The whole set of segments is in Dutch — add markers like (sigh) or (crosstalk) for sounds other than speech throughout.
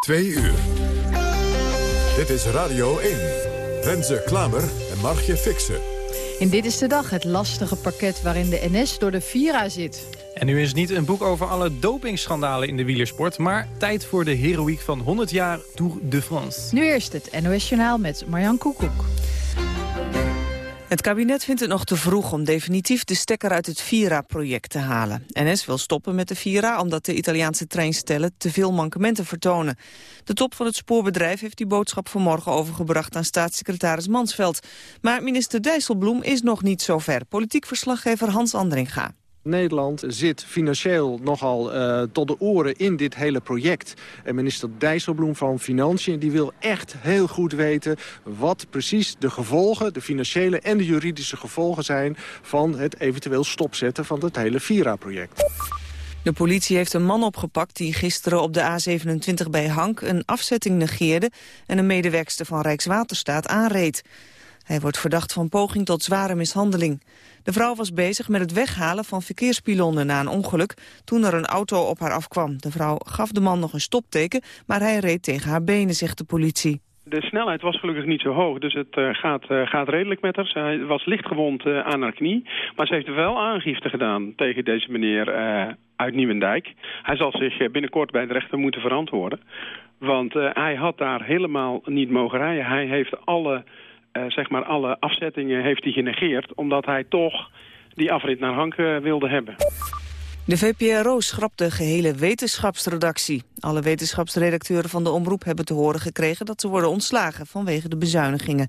Twee uur. Dit is Radio 1. Renze Klamer en Margje Fixen. In Dit is de Dag het lastige pakket waarin de NS door de Vira zit. En nu is het niet een boek over alle dopingschandalen in de wielersport... maar tijd voor de heroïek van 100 jaar Tour de France. Nu eerst het NOS Journaal met Marjan Koekoek. Het kabinet vindt het nog te vroeg om definitief de stekker uit het Vira-project te halen. NS wil stoppen met de Vira omdat de Italiaanse treinstellen te veel mankementen vertonen. De top van het spoorbedrijf heeft die boodschap vanmorgen overgebracht aan staatssecretaris Mansveld. Maar minister Dijsselbloem is nog niet zover. Politiek verslaggever Hans Andringa. Nederland zit financieel nogal uh, tot de oren in dit hele project. En minister Dijsselbloem van Financiën die wil echt heel goed weten... wat precies de gevolgen, de financiële en de juridische gevolgen zijn... van het eventueel stopzetten van het hele Vira-project. De politie heeft een man opgepakt die gisteren op de A27 bij Hank... een afzetting negeerde en een medewerkster van Rijkswaterstaat aanreed. Hij wordt verdacht van poging tot zware mishandeling. De vrouw was bezig met het weghalen van verkeerspilonnen na een ongeluk... toen er een auto op haar afkwam. De vrouw gaf de man nog een stopteken, maar hij reed tegen haar benen, zegt de politie. De snelheid was gelukkig niet zo hoog, dus het uh, gaat, uh, gaat redelijk met haar. Zij was lichtgewond uh, aan haar knie, maar ze heeft wel aangifte gedaan tegen deze meneer uit Nieuwendijk. Hij zal zich binnenkort bij de rechter moeten verantwoorden. Want hij had daar helemaal niet mogen rijden. Hij heeft alle zeg maar alle afzettingen heeft hij genegeerd... omdat hij toch die afrit naar Hank uh, wilde hebben. De VPRO schrapt de gehele wetenschapsredactie. Alle wetenschapsredacteuren van de omroep hebben te horen gekregen... dat ze worden ontslagen vanwege de bezuinigingen.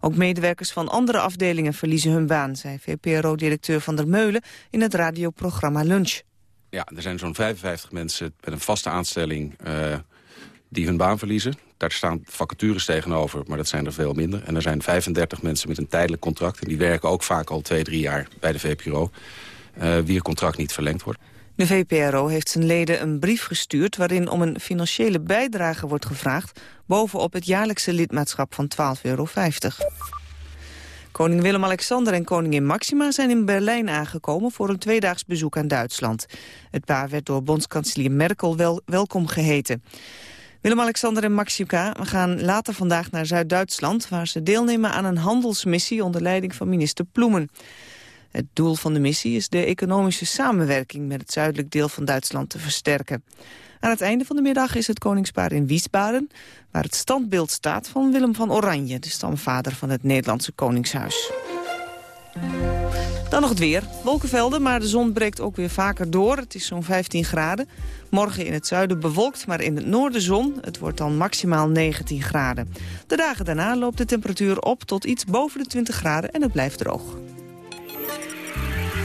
Ook medewerkers van andere afdelingen verliezen hun baan... zei VPRO-directeur Van der Meulen in het radioprogramma Lunch. Ja, er zijn zo'n 55 mensen met een vaste aanstelling... Uh, die hun baan verliezen. Daar staan vacatures tegenover, maar dat zijn er veel minder. En er zijn 35 mensen met een tijdelijk contract... en die werken ook vaak al twee, drie jaar bij de VPRO... Uh, wie het contract niet verlengd wordt. De VPRO heeft zijn leden een brief gestuurd... waarin om een financiële bijdrage wordt gevraagd... bovenop het jaarlijkse lidmaatschap van 12,50 euro. Koning Willem-Alexander en koningin Maxima zijn in Berlijn aangekomen voor een tweedaags bezoek aan Duitsland. Het paar werd door bondskanselier Merkel wel welkom geheten. Willem-Alexander en Maxima gaan later vandaag naar Zuid-Duitsland... waar ze deelnemen aan een handelsmissie onder leiding van minister Ploemen. Het doel van de missie is de economische samenwerking... met het zuidelijk deel van Duitsland te versterken. Aan het einde van de middag is het koningspaar in Wiesbaden... waar het standbeeld staat van Willem van Oranje... de stamvader van het Nederlandse Koningshuis. Dan nog het weer. Wolkenvelden, maar de zon breekt ook weer vaker door. Het is zo'n 15 graden. Morgen in het zuiden bewolkt, maar in het noorden zon. Het wordt dan maximaal 19 graden. De dagen daarna loopt de temperatuur op tot iets boven de 20 graden en het blijft droog.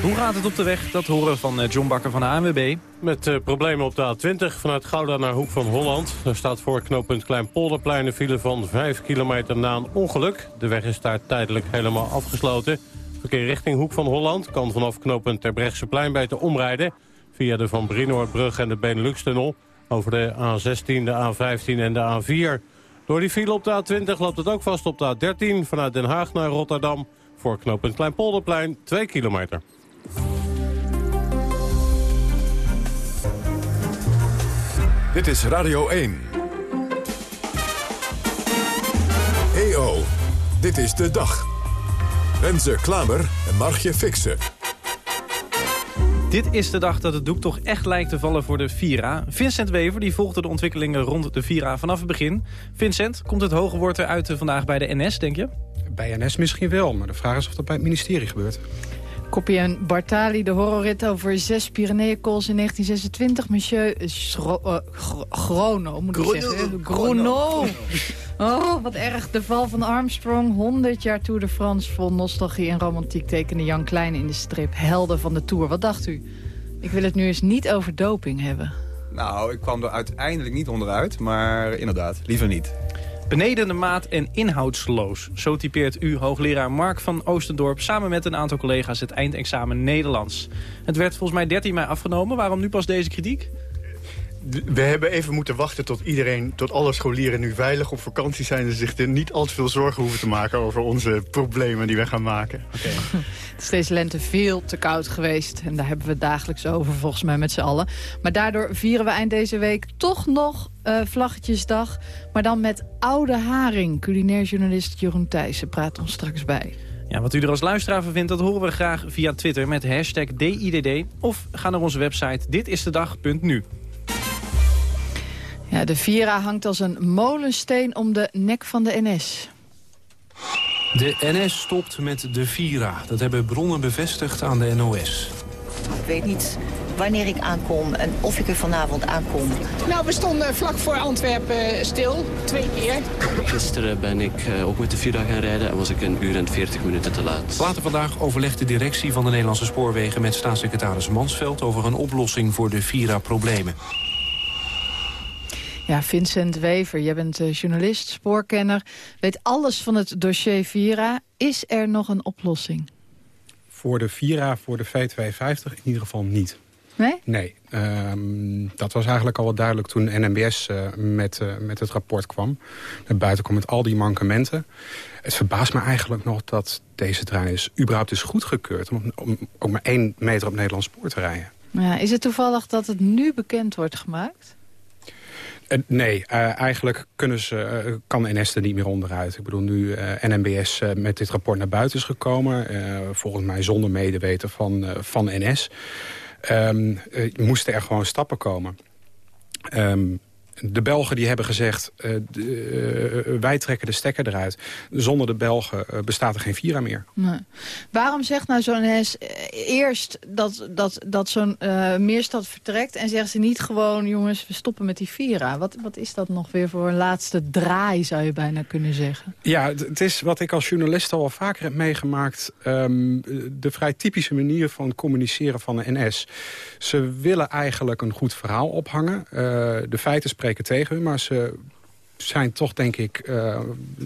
Hoe gaat het op de weg? Dat horen we van eh, John Bakker van de ANWB. Met uh, problemen op de A20 vanuit Gouda naar Hoek van Holland. Er staat voor knooppunt Kleinpolderplein een file van 5 kilometer na een ongeluk. De weg is daar tijdelijk helemaal afgesloten. Verkeer richting Hoek van Holland kan vanaf knooppunt Terbrechtseplein beter omrijden... via de Van Brienoordbrug en de Benelux-tunnel... over de A16, de A15 en de A4. Door die file op de A20 loopt het ook vast op de A13... vanuit Den Haag naar Rotterdam voor knooppunt Kleinpolderplein 2 kilometer. Dit is Radio 1. EO, dit is de dag. Renze Klamer en Margje Fixen. Dit is de dag dat het doek toch echt lijkt te vallen voor de Vira. Vincent Wever die volgde de ontwikkelingen rond de Vira vanaf het begin. Vincent, komt het hoge woord eruit vandaag bij de NS, denk je? Bij NS misschien wel, maar de vraag is of dat bij het ministerie gebeurt. Kopje en Bartali, de horrorrit over zes Pyreneeënkools in 1926. Monsieur Schro uh, Grono, moet ik zeggen. Grono. Oh, wat erg. De val van Armstrong. 100 jaar Tour de France vol nostalgie en romantiek tekende Jan Klein in de strip. Helden van de Tour. Wat dacht u? Ik wil het nu eens niet over doping hebben. Nou, ik kwam er uiteindelijk niet onderuit, maar inderdaad, liever niet. Beneden de maat en inhoudsloos. Zo typeert u, hoogleraar Mark van Oostendorp... samen met een aantal collega's het eindexamen Nederlands. Het werd volgens mij 13 mei afgenomen. Waarom nu pas deze kritiek? We hebben even moeten wachten tot iedereen, tot alle scholieren nu veilig op vakantie zijn... en zich er niet al te veel zorgen hoeven te maken over onze problemen die we gaan maken. Okay. (laughs) Het is deze lente veel te koud geweest. En daar hebben we het dagelijks over, volgens mij met z'n allen. Maar daardoor vieren we eind deze week toch nog uh, Vlaggetjesdag. Maar dan met oude haring. Culinair journalist Jeroen Thijssen praat ons straks bij. Ja, wat u er als luisteraar van vindt, dat horen we graag via Twitter met hashtag DIDD. Of ga naar onze website ditistedag.nu. Ja, de Vira hangt als een molensteen om de nek van de NS. De NS stopt met de Vira. Dat hebben bronnen bevestigd aan de NOS. Ik weet niet wanneer ik aankom en of ik er vanavond aankom. Nou, we stonden vlak voor Antwerpen stil, twee keer. Gisteren ben ik eh, ook met de Vira gaan rijden en was ik een uur en 40 minuten te laat. Later vandaag overlegt de directie van de Nederlandse Spoorwegen... met staatssecretaris Mansveld over een oplossing voor de Vira-problemen. Ja, Vincent Wever, jij bent uh, journalist, spoorkenner, weet alles van het dossier Vira. Is er nog een oplossing? Voor de Vira, voor de V250 in ieder geval niet. Nee? Nee. Um, dat was eigenlijk al wat duidelijk toen NMBS uh, eh, met, uh, met het rapport kwam. Naar buiten kwam met al die mankementen. Het verbaast me eigenlijk nog dat deze trein is überhaupt is goedgekeurd... om, om ook maar één meter op Nederlands spoor te rijden. Ja, is het toevallig dat het nu bekend wordt gemaakt? Uh, nee, uh, eigenlijk kunnen ze, uh, kan NS er niet meer onderuit. Ik bedoel, nu NMBS met dit rapport naar buiten is gekomen... volgens mij zonder medeweten van, van NS... Um, moesten er gewoon stappen komen. Um, de Belgen die hebben gezegd, uh, de, uh, wij trekken de stekker eruit. Zonder de Belgen uh, bestaat er geen Vira meer. Nee. Waarom zegt nou zo'n HES eerst dat, dat, dat zo'n meerstad vertrekt... en zeggen ze niet gewoon, jongens, we stoppen met die Vira? Wat, wat is dat nog weer voor een laatste draai, zou je bijna kunnen zeggen? Ja, het is wat ik als journalist al vaker heb meegemaakt... Um, de vrij typische manier van communiceren van de NS. Ze willen eigenlijk een goed verhaal ophangen. de feiten spreken tegen hun, maar ze zijn toch, denk ik, uh,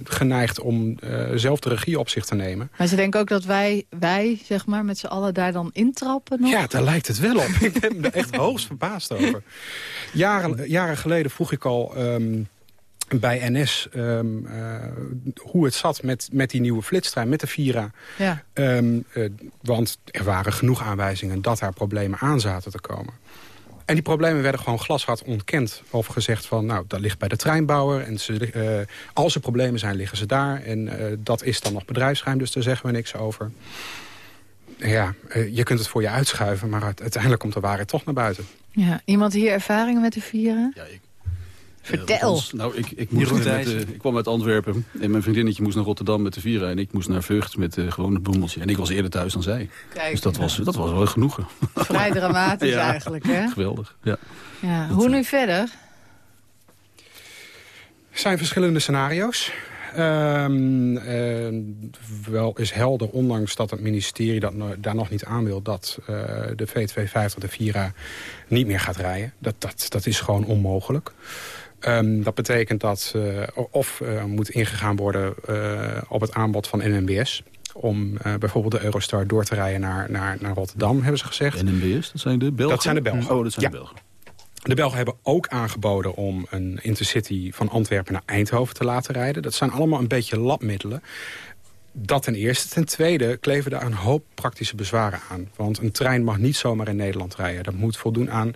geneigd om uh, zelf de regie op zich te nemen. Maar ze denken ook dat wij, wij zeg maar, met z'n allen daar dan intrappen nog? Ja, daar lijkt het wel op. (laughs) ik ben er echt hoogst verbaasd over. Jaren, jaren geleden vroeg ik al... Um, bij NS um, uh, hoe het zat met, met die nieuwe flitstrein, met de Vira. Ja. Um, uh, want er waren genoeg aanwijzingen dat daar problemen aan zaten te komen. En die problemen werden gewoon glashard ontkend. Of gezegd van, nou, dat ligt bij de treinbouwer. En ze, uh, als er problemen zijn, liggen ze daar. En uh, dat is dan nog bedrijfsgeheim, dus daar zeggen we niks over. Ja, uh, je kunt het voor je uitschuiven, maar uiteindelijk komt de waarheid toch naar buiten. Ja, iemand hier ervaringen met de vieren? Ja, ik. Vertel. Uh, nou, ik, ik, moest met, uh, ik kwam uit Antwerpen en mijn vriendinnetje moest naar Rotterdam met de Vira. En ik moest naar Vught met uh, gewoon het boemeltje. En ik was eerder thuis dan zij. Kijk, dus dat, was, dat was wel genoegen. Vrij (laughs) dramatisch ja, eigenlijk, hè? Geweldig, ja. ja. Hoe nu verder? Er zijn verschillende scenario's. Um, uh, wel is helder, ondanks dat het ministerie dat no daar nog niet aan wil... dat uh, de V250, de Vira, niet meer gaat rijden. Dat, dat, dat is gewoon onmogelijk. Um, dat betekent dat uh, of uh, moet ingegaan worden uh, op het aanbod van NMBS om uh, bijvoorbeeld de Eurostar door te rijden naar, naar, naar Rotterdam, hebben ze gezegd. NMBS, dat zijn de Belgen? Dat zijn de Belgen. Oh, dat zijn ja. de Belgen. De Belgen hebben ook aangeboden om een intercity van Antwerpen naar Eindhoven te laten rijden. Dat zijn allemaal een beetje labmiddelen. Dat ten eerste. Ten tweede kleven daar een hoop praktische bezwaren aan. Want een trein mag niet zomaar in Nederland rijden. Dat moet voldoen aan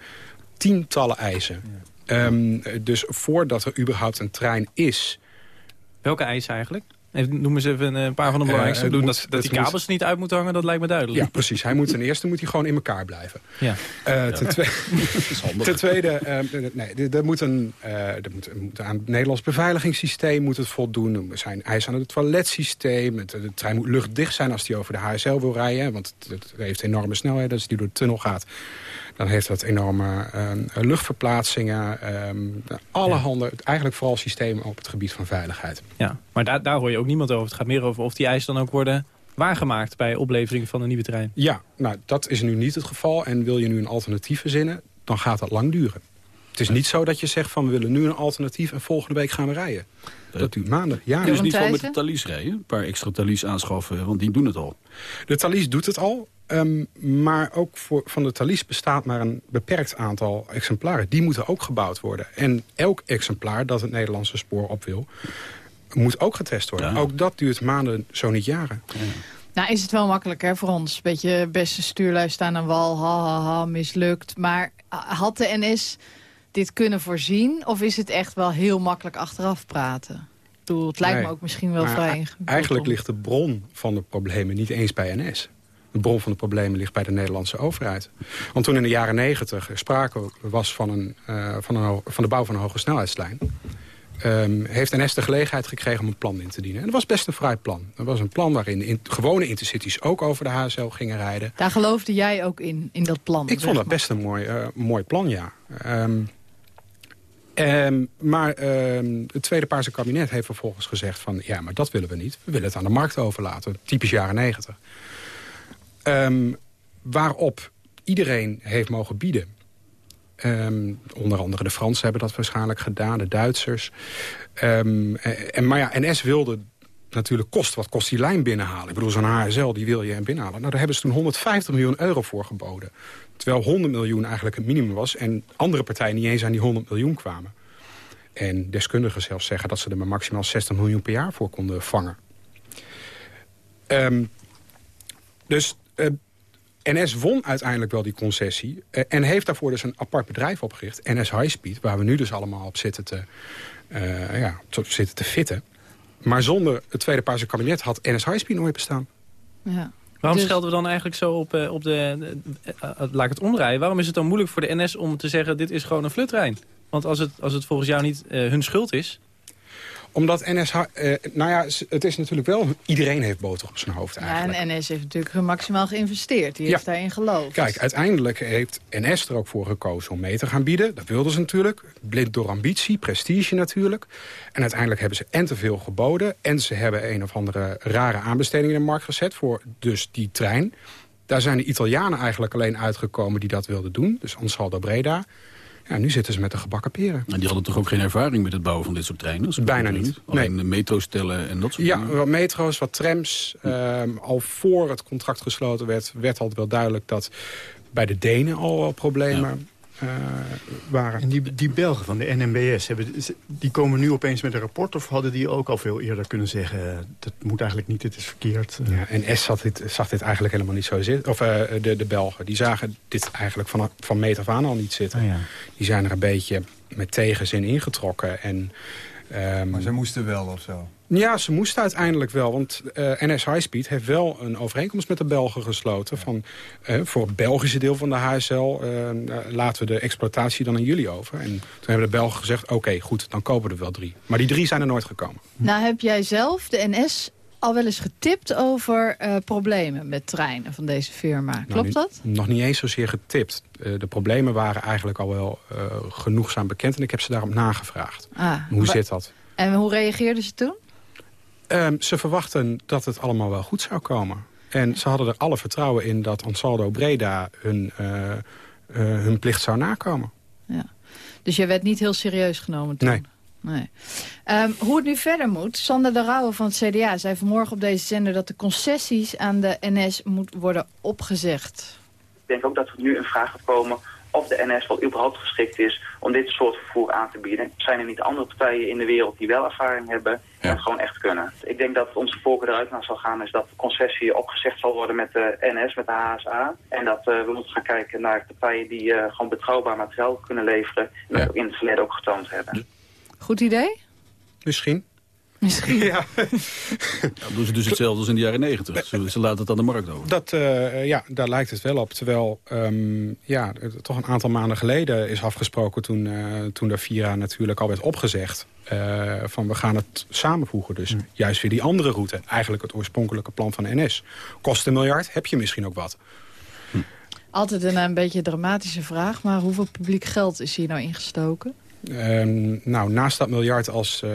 tientallen eisen. Ja. Um, dus voordat er überhaupt een trein is... Welke eisen eigenlijk? Noem eens even een paar van de belangrijkste. Uh, doen dat, dat die kabels moet, niet uit moeten hangen, dat lijkt me duidelijk. Ja, precies. Hij moet ten eerste moet hij gewoon in elkaar blijven. Ja. Uh, ten, twe (laughs) ten, tweede, uh, nee, er moet een, er moet, moet aan het Nederlands beveiligingssysteem moet het voldoen. Er zijn eisen aan het toiletsysteem. Het, de trein moet luchtdicht zijn als hij over de HSL wil rijden. Want het, het heeft enorme snelheid. Als die door de tunnel gaat, dan heeft dat enorme uh, luchtverplaatsingen. Uh, allerhande, ja. eigenlijk vooral systemen op het gebied van veiligheid. Ja, maar daar, daar hoor je ook niemand over. Het gaat meer over of die eisen dan ook worden waargemaakt bij oplevering van een nieuwe trein. Ja, nou dat is nu niet het geval. En wil je nu een alternatief verzinnen, dan gaat dat lang duren. Het is niet zo dat je zegt van we willen nu een alternatief en volgende week gaan we rijden. Dat duurt maanden, ja. Dus niet gewoon met de Thalys rijden? Een paar extra Thalys aanschaffen, want die doen het al. De Thalys doet het al. Ehm, maar ook voor, van de Thalys bestaat maar een beperkt aantal exemplaren. Die moeten ook gebouwd worden. En elk exemplaar dat het Nederlandse spoor op wil... moet ook getest worden. Ook dat duurt maanden, zo niet jaren. Ja. Nou is het wel makkelijk hè, voor ons. Beetje beste stuurlui staan aan wal, ha, ha, ha, mislukt. Maar had de NS dit kunnen voorzien? Of is het echt wel heel makkelijk achteraf praten? Bedoel, het lijkt me ook misschien wel vrij ingewikkeld. Eigenlijk ligt de bron van de problemen niet eens bij NS. De bron van de problemen ligt bij de Nederlandse overheid. Want toen in de jaren negentig sprake was van, een, uh, van, een, van de bouw van een hoge snelheidslijn... Um, heeft NS de gelegenheid gekregen om een plan in te dienen. En dat was best een fraai plan. Dat was een plan waarin in, gewone intercities ook over de HSL gingen rijden. Daar geloofde jij ook in, in dat plan? Ik vond dat best een mooi, uh, mooi plan, ja. Um, um, maar het Tweede Paarse kabinet heeft vervolgens gezegd van... ja, maar dat willen we niet. We willen het aan de markt overlaten. Typisch jaren negentig. Waarop iedereen heeft mogen bieden Um, onder andere de Fransen hebben dat waarschijnlijk gedaan, de Duitsers. Um, en, maar ja, NS wilde natuurlijk kost wat kost die lijn binnenhalen. Ik bedoel, zo'n HSL, die wil je binnenhalen. Nou, daar hebben ze toen 150 miljoen euro voor geboden. Terwijl 100 miljoen eigenlijk het minimum was... en andere partijen niet eens aan die 100 miljoen kwamen. En deskundigen zelfs zeggen dat ze er maar maximaal 60 miljoen per jaar voor konden vangen. Dus NS won uiteindelijk wel die concessie. Eh, en heeft daarvoor dus een apart bedrijf opgericht. NS High Speed, waar we nu dus allemaal op zitten te, uh, ja, zitten te fitten. Maar zonder het Tweede Paarse kabinet had NS High Speed nooit bestaan. Ja. Waarom dus... schelden we dan eigenlijk zo op, op de... laat ik het omdraaien. Waarom is het dan moeilijk voor de NS om te zeggen... dit is gewoon een fluttrein? Want als het, als het volgens jou niet hun schuld is omdat uh, eh, nou ja, het is natuurlijk wel, iedereen heeft boter op zijn hoofd eigenlijk. Ja, en NS heeft natuurlijk maximaal geïnvesteerd. Die heeft daarin geloofd. Kijk, uiteindelijk heeft NS er ook voor gekozen om mee te gaan bieden. Dat wilden ze natuurlijk. Blind door ambitie, prestige natuurlijk. En uiteindelijk hebben ze en te veel geboden. En ze hebben een of andere rare aanbesteding in de markt gezet voor dus die trein. Daar zijn de Italianen eigenlijk alleen uitgekomen die dat wilden doen. Dus Ansaldo Breda. Ja, nu zitten ze met de gebakken peren. En die hadden toch ook geen ervaring met het bouwen van dit soort treinen? Bijna niet. Alleen nee. metro's tellen en dat soort ja, dingen? Ja, wat metro's, wat trams. Ehm, al voor het contract gesloten werd, werd al wel duidelijk dat bij de Denen al wel problemen uh, waren. En die, die Belgen van de NMBS, hebben, die komen nu opeens met een rapport... of hadden die ook al veel eerder kunnen zeggen... dat moet eigenlijk niet, dit is verkeerd? Ja, en S zag dit, zag dit eigenlijk helemaal niet zo zitten. Of uh, de, de Belgen, die zagen dit eigenlijk van, van meet af aan al niet zitten. Oh ja. Die zijn er een beetje met tegenzin ingetrokken. En, um, maar ze moesten wel of zo? Ja, ze moesten uiteindelijk wel. Want uh, NS Highspeed heeft wel een overeenkomst met de Belgen gesloten. Van, uh, voor het Belgische deel van de HSL uh, laten we de exploitatie dan aan jullie over. En toen hebben de Belgen gezegd, oké, goed, dan kopen we er wel drie. Maar die drie zijn er nooit gekomen. Nou heb jij zelf de NS al wel eens getipt over problemen met treinen van deze firma. Nou, Klopt dat? Nog niet eens zozeer getipt. de problemen waren eigenlijk al wel genoegzaam bekend. En ik heb ze daarom nagevraagd. Ah, hoe zit dat? En hoe reageerden ze toen? Um, ze verwachten dat het allemaal wel goed zou komen. En ze hadden er alle vertrouwen in dat Ansaldo Breda hun, hun plicht zou nakomen. Ja. Dus jij werd niet heel serieus genomen toen? Nee. Nee. Um, hoe het nu verder moet, Sander de Rauwe van het CDA zei vanmorgen op deze zender... dat de concessies aan de NS moet worden opgezegd. Ik denk ook dat er nu een vraag gaat komen of de NS wel überhaupt geschikt is om dit soort vervoer aan te bieden. Zijn er niet andere partijen in de wereld die wel ervaring hebben en het gewoon echt kunnen? Ik denk dat onze voorkeur eruit naar zal gaan is dat de concessie opgezegd zal worden met de NS, met de HSA. En dat uh, we moeten gaan kijken naar partijen die uh, gewoon betrouwbaar materiaal kunnen leveren. En dat ook in het verleden ook getoond hebben. Goed idee? Misschien. Misschien. (laughs) Ja. ja (laughs) doen ze dus hetzelfde als in de jaren negentig. Ze, ze laten het aan de markt over. Dat, uh, ja, daar lijkt het wel op. Terwijl um, ja, toch een aantal maanden geleden is afgesproken... toen, uh, toen de Vira natuurlijk al werd opgezegd... Uh, van we gaan het samenvoegen. Dus juist weer die andere route. Eigenlijk het oorspronkelijke plan van NS. Kost een miljard, heb je misschien ook wat. Hm. Altijd een, een beetje dramatische vraag. Maar hoeveel publiek geld is hier nou ingestoken? Um, nou, naast dat miljard als uh,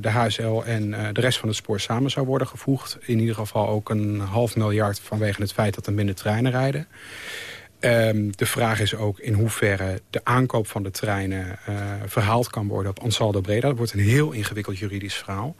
de HSL en uh, de rest van het spoor samen zou worden gevoegd... in ieder geval ook een half miljard vanwege het feit dat er minder treinen rijden. Um, de vraag is ook in hoeverre de aankoop van de treinen uh, verhaald kan worden op Ansaldo Breda. Dat wordt een heel ingewikkeld juridisch verhaal.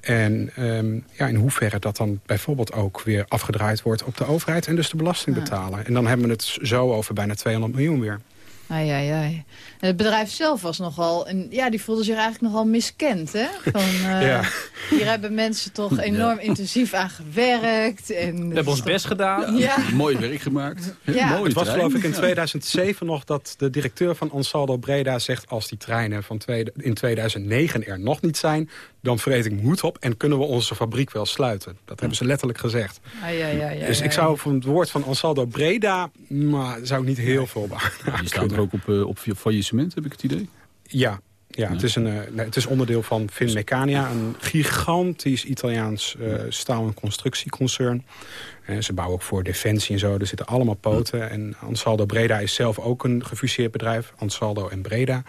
En um, ja, in hoeverre dat dan bijvoorbeeld ook weer afgedraaid wordt op de overheid... en dus de belasting betalen. En dan hebben we het zo over bijna 200 miljoen weer. Ai, ai, ai. En het bedrijf zelf was nogal... En ja, die voelde zich eigenlijk nogal miskend, hè? Van, uh, (laughs) ja. Hier hebben mensen toch enorm intensief aan gewerkt. En We hebben ons best gedaan. Ja. Mooi werk gemaakt. Ja. Mooi het was geloof ik in 2007 nog dat de directeur van Ansaldo Breda zegt... als die treinen van tweede, in 2009 er nog niet zijn... dan vreet ik moed op en kunnen we onze fabriek wel sluiten. Dat hebben ze letterlijk gezegd. Ai, ai, ai, dus ik zou van het woord van Ansaldo Breda... maar zou ik niet heel veel behouden. Die staan er ook op, uh, op faillissement, heb ik het idee? Ja, ja, Het, is een, uh, nee, het is onderdeel van Finmecania, een gigantisch Italiaans uh, staal- en constructieconcern. En ze bouwen ook voor defensie en zo. Er zitten allemaal poten. En Ansaldo Breda is zelf ook een gefuseerd bedrijf. Ansaldo en Breda.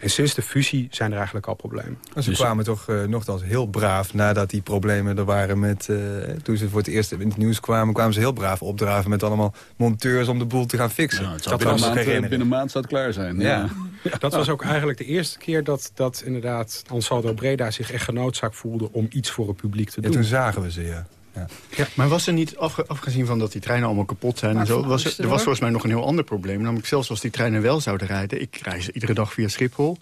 En sinds de fusie zijn er eigenlijk al problemen. En ze dus- kwamen toch uh, nogthans heel braaf nadat die problemen er waren met... Uh, toen ze voor het eerst in het nieuws kwamen, kwamen ze heel braaf opdraven... met allemaal monteurs om de boel te gaan fixen. Ja, dat binnen, was, maand, binnen een maand zou het klaar zijn. Ja. ja. (laughs) Dat was ook eigenlijk de eerste keer dat, dat inderdaad Ansaldo Breda zich echt genoodzaakt voelde... om iets voor het publiek te doen. En toen zagen we ze, ja. Ja. ja. maar was er niet, afgezien van dat die treinen allemaal kapot zijn en zo... Was er, er was volgens mij nog een heel ander probleem. Namelijk zelfs als die treinen wel zouden rijden... ik reis iedere dag via Schiphol,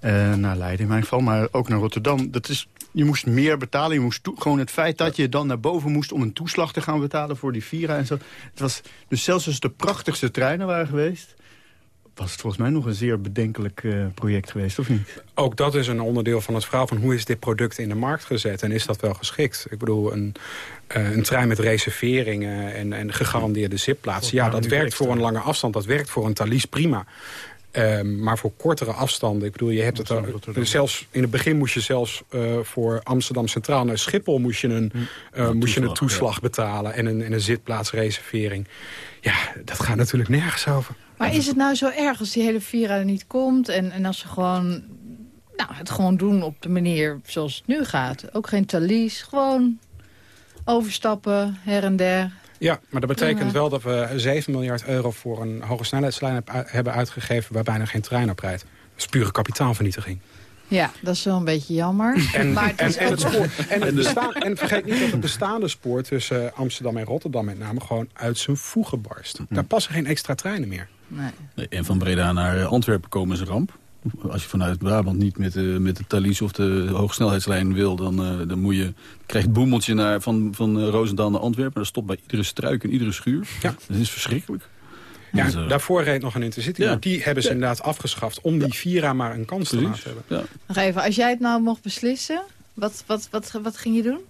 uh, naar Leiden in mijn geval... maar ook naar Rotterdam. Dat is, je moest meer betalen. Je moest gewoon het feit dat je dan naar boven moest... om een toeslag te gaan betalen voor die Vira en zo. Het was, dus zelfs als het de prachtigste treinen waren geweest was het volgens mij nog een zeer bedenkelijk uh, project geweest, of niet? Ook dat is een onderdeel van het verhaal van hoe is dit product in de markt gezet en is dat wel geschikt? Ik bedoel, een, uh, een trein met reserveringen en, en gegarandeerde zitplaatsen, ja, dat werkt voor een lange afstand, dat werkt voor een Thalys prima. Uh, maar voor kortere afstanden, ik bedoel, je hebt het er, zelfs in het begin moest je zelfs uh, voor Amsterdam Centraal naar Schiphol moest je een, uh, moest je een toeslag ja. betalen en een, en een zitplaatsreservering. Ja, dat gaat natuurlijk nergens over. Maar is het nou zo erg als die hele Vira er niet komt... en, en als ze gewoon nou, het gewoon doen op de manier zoals het nu gaat? Ook geen talies, gewoon overstappen, her en der. Ja, maar dat betekent wel dat we 7 miljard euro voor een hoge snelheidslijn hebben uitgegeven... waar bijna geen trein op rijdt. Dat is pure kapitaalvernietiging. Ja, dat is wel een beetje jammer. (laughs) En, maar het en, (laughs) en, het spoor, en, het bestaan, en vergeet niet dat het bestaande spoor tussen Amsterdam en Rotterdam met name gewoon uit zijn voegen barst. Daar passen geen extra treinen meer. Nee. En van Breda naar Antwerpen komen is een ramp. Als je vanuit Brabant niet met de, met de Thalys of de hogesnelheidslijn wil... dan, uh, dan moet je, krijg je het boemeltje naar, van, van uh, Roosendaal naar Antwerpen. Dat stopt bij iedere struik en iedere schuur. Ja. Dat is verschrikkelijk. Ja, dus, uh, daarvoor reed nog een intercity. Ja. Maar die hebben ze ja. inderdaad afgeschaft om die Vira maar een kans Precies. te laten hebben. Ja. Nog even, als jij het nou mocht beslissen, wat, wat, wat, wat ging je doen?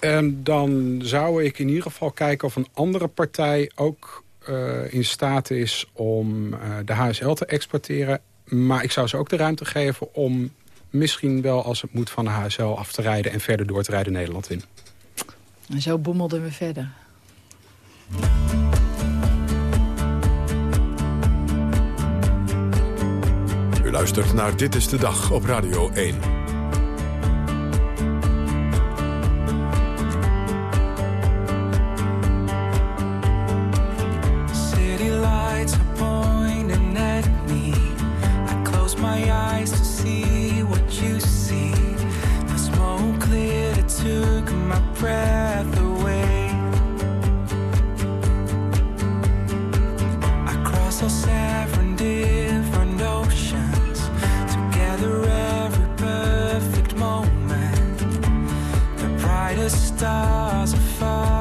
Um, dan zou ik in ieder geval kijken of een andere partij ook uh, in staat is om uh, de HSL te exporteren. Maar ik zou ze ook de ruimte geven om misschien wel als het moet van de HSL af te rijden... en verder door te rijden Nederland in. En zo boemelden we verder. Luistert naar Dit is de Dag op Radio 1. Stars are falling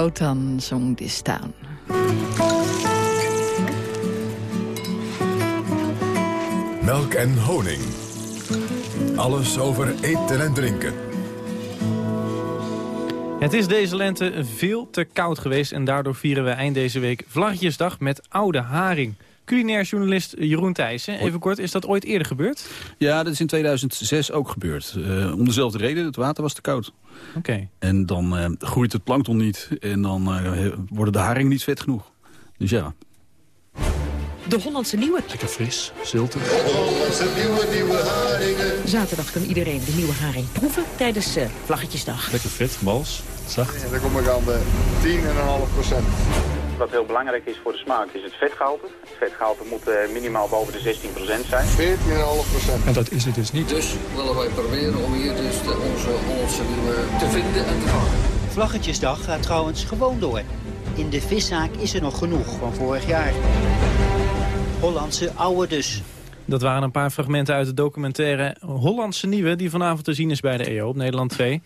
Dotan zong This Town. Melk en honing. Alles over eten en drinken. Het is deze lente veel te koud geweest en daardoor vieren we eind deze week Vlaggetjesdag met oude haring. Culinair journalist Jeroen Thijssen, even kort, is dat ooit eerder gebeurd? Ja, dat is in 2006 ook gebeurd. Eh, om dezelfde reden, het water was te koud. Oké. En dan eh, groeit het plankton niet en dan eh, worden de haringen niet vet genoeg. Dus ja. De Hollandse Nieuwe. Lekker fris, ziltig. Hollandse Nieuwe, nieuwe haringen. Zaterdag kan iedereen de nieuwe haring proeven tijdens uh, Vlaggetjesdag. Lekker vet, mals, zacht. En dan kom ik aan de 10,5 procent. Wat heel belangrijk is voor de smaak is het vetgehalte. Het vetgehalte moet uh, minimaal boven de 16% zijn. 14,5 procent. En dat is het dus niet. Dus willen wij proberen om hier dus de, onze Hollandse Nieuwe te vinden en te vangen. Vlaggetjesdag gaat trouwens gewoon door. In de viszaak is er nog genoeg van vorig jaar. Hollandse ouwe dus. Dat waren een paar fragmenten uit de documentaire Hollandse Nieuwe... die vanavond te zien is bij de EO op Nederland 2.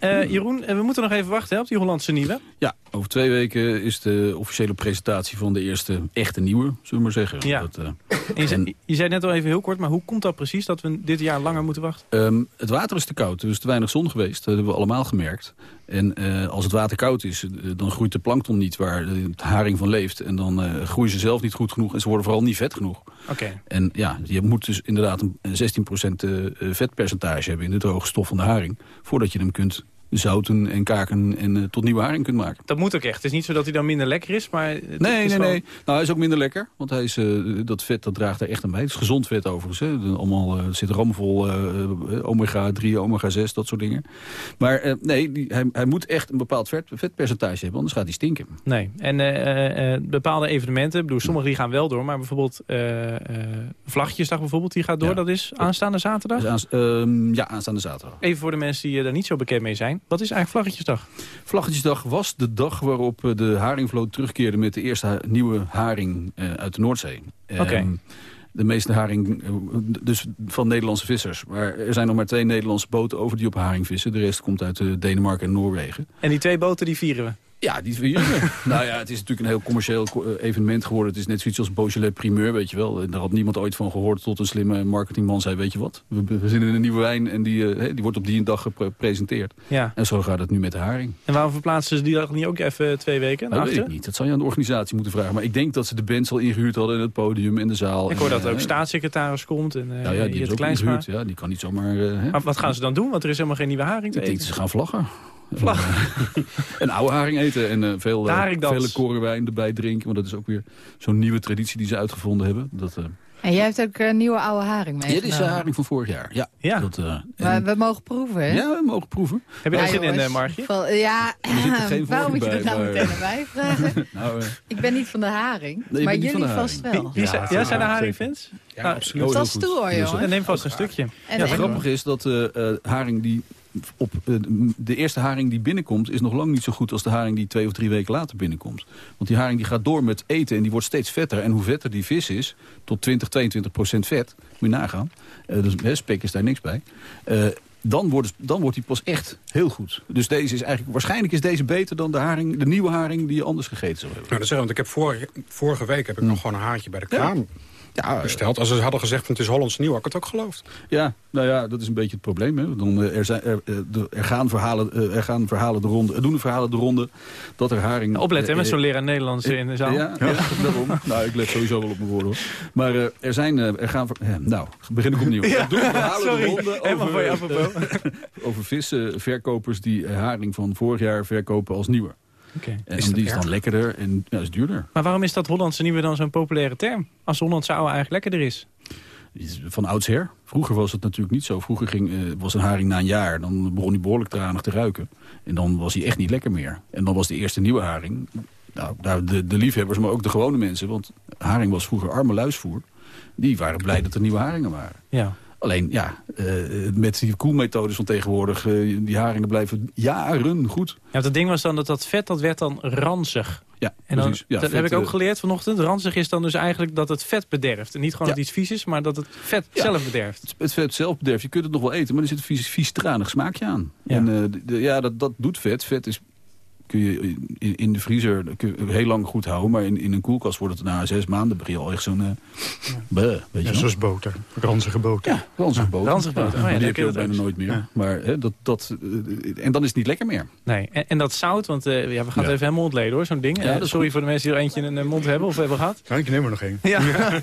Uh, Jeroen, we moeten nog even wachten hè, op die Hollandse Nieuwe. Ja, over twee weken is de officiële presentatie van de eerste echte nieuwe, zullen we maar zeggen. Ja. Dat, uh, je, zei, je, zei, net al even heel kort, maar hoe komt dat precies dat we dit jaar langer moeten wachten? Um, het water is te koud, er is te weinig zon geweest. Dat hebben we allemaal gemerkt. En uh, als het water koud is, dan groeit de plankton niet waar de haring van leeft. En dan groeien ze zelf niet goed genoeg en ze worden vooral niet vet genoeg. Oké. Okay. En ja, je moet dus inderdaad een 16% vetpercentage hebben in de droge stof van de haring. Voordat je hem kunt zouten en kaken en uh, tot nieuwe haring kunt maken. Dat moet ook echt. Het is niet zo dat hij dan minder lekker is, maar... Het nee, is nee, wel... nee. Nou, hij is ook minder lekker. Want hij is, uh, dat vet dat draagt er echt aan bij. Het is gezond vet overigens. Hè. Allemaal, uh, zit ramvol omega 3, omega 6, dat soort dingen. Maar nee, die, hij, hij moet echt een bepaald vet, vetpercentage hebben, anders gaat hij stinken. Nee. En bepaalde evenementen, ik bedoel, sommige die gaan wel door, maar bijvoorbeeld Vlaggetjesdag bijvoorbeeld, die gaat door. Ja. Dat is aanstaande zaterdag? Aans, uh, ja, aanstaande zaterdag. Even voor de mensen die daar niet zo bekend mee zijn. Wat is eigenlijk Vlaggetjesdag? Vlaggetjesdag was de dag waarop de haringvloot terugkeerde... met de eerste nieuwe haring uh, uit de Noordzee. Oké. Okay. Um, de meeste haring, dus van Nederlandse vissers. Maar er zijn nog maar twee Nederlandse boten over die op haring vissen. De rest komt uit Denemarken en Noorwegen. En die twee boten die vieren we? Ja, die (laughs) nou ja, het is natuurlijk een heel commercieel evenement geworden. Het is net zoiets als Beaujolais primeur, weet je wel. Daar had niemand ooit van gehoord tot een slimme marketingman zei... weet je wat, we, we zinnen in een nieuwe wijn en die, uh, die wordt op die dag gepresenteerd. Ja. En zo gaat het nu met de haring. En waarom verplaatsen ze die dag niet ook even twee weken Dat weet ik niet. Dat zou je aan de organisatie moeten vragen. Maar ik denk dat ze de bands al ingehuurd hadden in het podium en de zaal. Ik hoor en, dat ook uh, staatssecretaris komt. En, uh, nou ja, die is ook ingehuurd. Ja, die kan niet zomaar... Maar wat gaan ze dan doen? Want er is helemaal geen nieuwe haring te ik eten. denk ze gaan vlaggen. Vlag. (laughs) een oude haring eten en uh, veel, uh, Haringdans. vele korenwijn erbij drinken. Want dat is ook weer zo'n nieuwe traditie die ze uitgevonden hebben. Dat, uh, en jij hebt ook een nieuwe oude haring ja, meegenomen. dit is de haring van vorig jaar. Ja. ja. Dat, maar en... we mogen proeven, hè? Ja, we mogen proeven. Heb je er zin in, Margje? Val, ja, geen waarom moet je dat nou maar... meteen mij vragen? (laughs) nou, ik ben niet van de haring, nee, maar jullie vast wel. Wie, ja, ja, zijn de haringfans? Ja, ja, absoluut. Dat is stoer, joh. Neem vast een stukje. En, ja, en, het grappige is dat uh, uh, haring die op uh, de eerste haring die binnenkomt... is nog lang niet zo goed als de haring die twee of drie weken later binnenkomt. Want die haring die gaat door met eten en die wordt steeds vetter. En hoe vetter die vis is, tot 20, 22 procent vet, moet je nagaan. dus hè, spek is daar niks bij. dan wordt, dan wordt die pas echt heel goed. Dus deze is eigenlijk, waarschijnlijk is deze beter dan de, haring, de nieuwe haring die je anders gegeten zou hebben. Nou, dat zeg, want ik heb vorige, vorige week heb ik hm. nog gewoon een haartje bij de kraam. Ja. Ja, besteld. Als ze hadden gezegd van het is Hollands nieuw, had ik het ook geloofd. Ja, nou ja, dat is een beetje het probleem. Hè. Dan, er, zijn, er, er, gaan verhalen, er gaan verhalen de ronde, er doen de verhalen de ronde dat er haring... Nou, opletten met zo'n leraar Nederlands in de zaal. Ja, ja. ja (laughs) daarom. nou, ik let sowieso wel op mijn woorden hoor. Maar uh, er zijn, er gaan... Nou, begin ik opnieuw. (laughs) Ja, er doen verhalen sorry. de ronde over, (laughs) over, over vissenverkopers die haring van vorig jaar verkopen als nieuwe. Okay. En is die is dan lekkerder en ja, is duurder. Maar waarom is dat Hollandse nieuwe dan zo'n populaire term? Als Hollandse oude eigenlijk lekkerder is. Van oudsher. Vroeger was het natuurlijk niet zo. Vroeger ging, uh, was een haring na een jaar. Dan begon hij behoorlijk tranig te ruiken. En dan was hij echt niet lekker meer. En dan was de eerste nieuwe haring... Nou, de, de liefhebbers, maar ook de gewone mensen. Want haring was vroeger arme luisvoer. Die waren blij dat er nieuwe haringen waren. Ja. Alleen, ja, uh, met die koelmethodes van tegenwoordig... Uh, die haringen blijven jaren goed. Ja, het ding was dan dat dat vet, dat werd dan ranzig. Ja, en dan, precies. Ja, dat vet, heb ik ook geleerd vanochtend. Ranzig is dan dus eigenlijk dat het vet bederft. En niet gewoon ja. dat iets vies is, maar dat het vet ja. zelf bederft. Het, het, vet zelf bederft. Je kunt het nog wel eten, maar er zit een vies, vies tranig smaakje aan. Ja. En uh, de, ja, dat, dat doet vet. Vet is kun je in, in de vriezer kun je heel lang goed houden. Maar in, in een koelkast wordt het na zes maanden begin je al echt zo'n... Uh, weet je Ja, zoals boter. Ranzige boter. Ja, ranzige boter. ranzige boter. Ja, Oh ja, die heb je ook bijna nooit meer. Ja. Maar hè, dat, dat, eh, en dan is het niet lekker meer. Nee, en, en dat zout, want eh, ja, we gaan het even helemaal ontleden hoor, zo'n ding. Sorry goed. voor de mensen die er eentje in hun mond hebben of hebben gehad. Ja, ik neem er nog één. Ja. (laughs)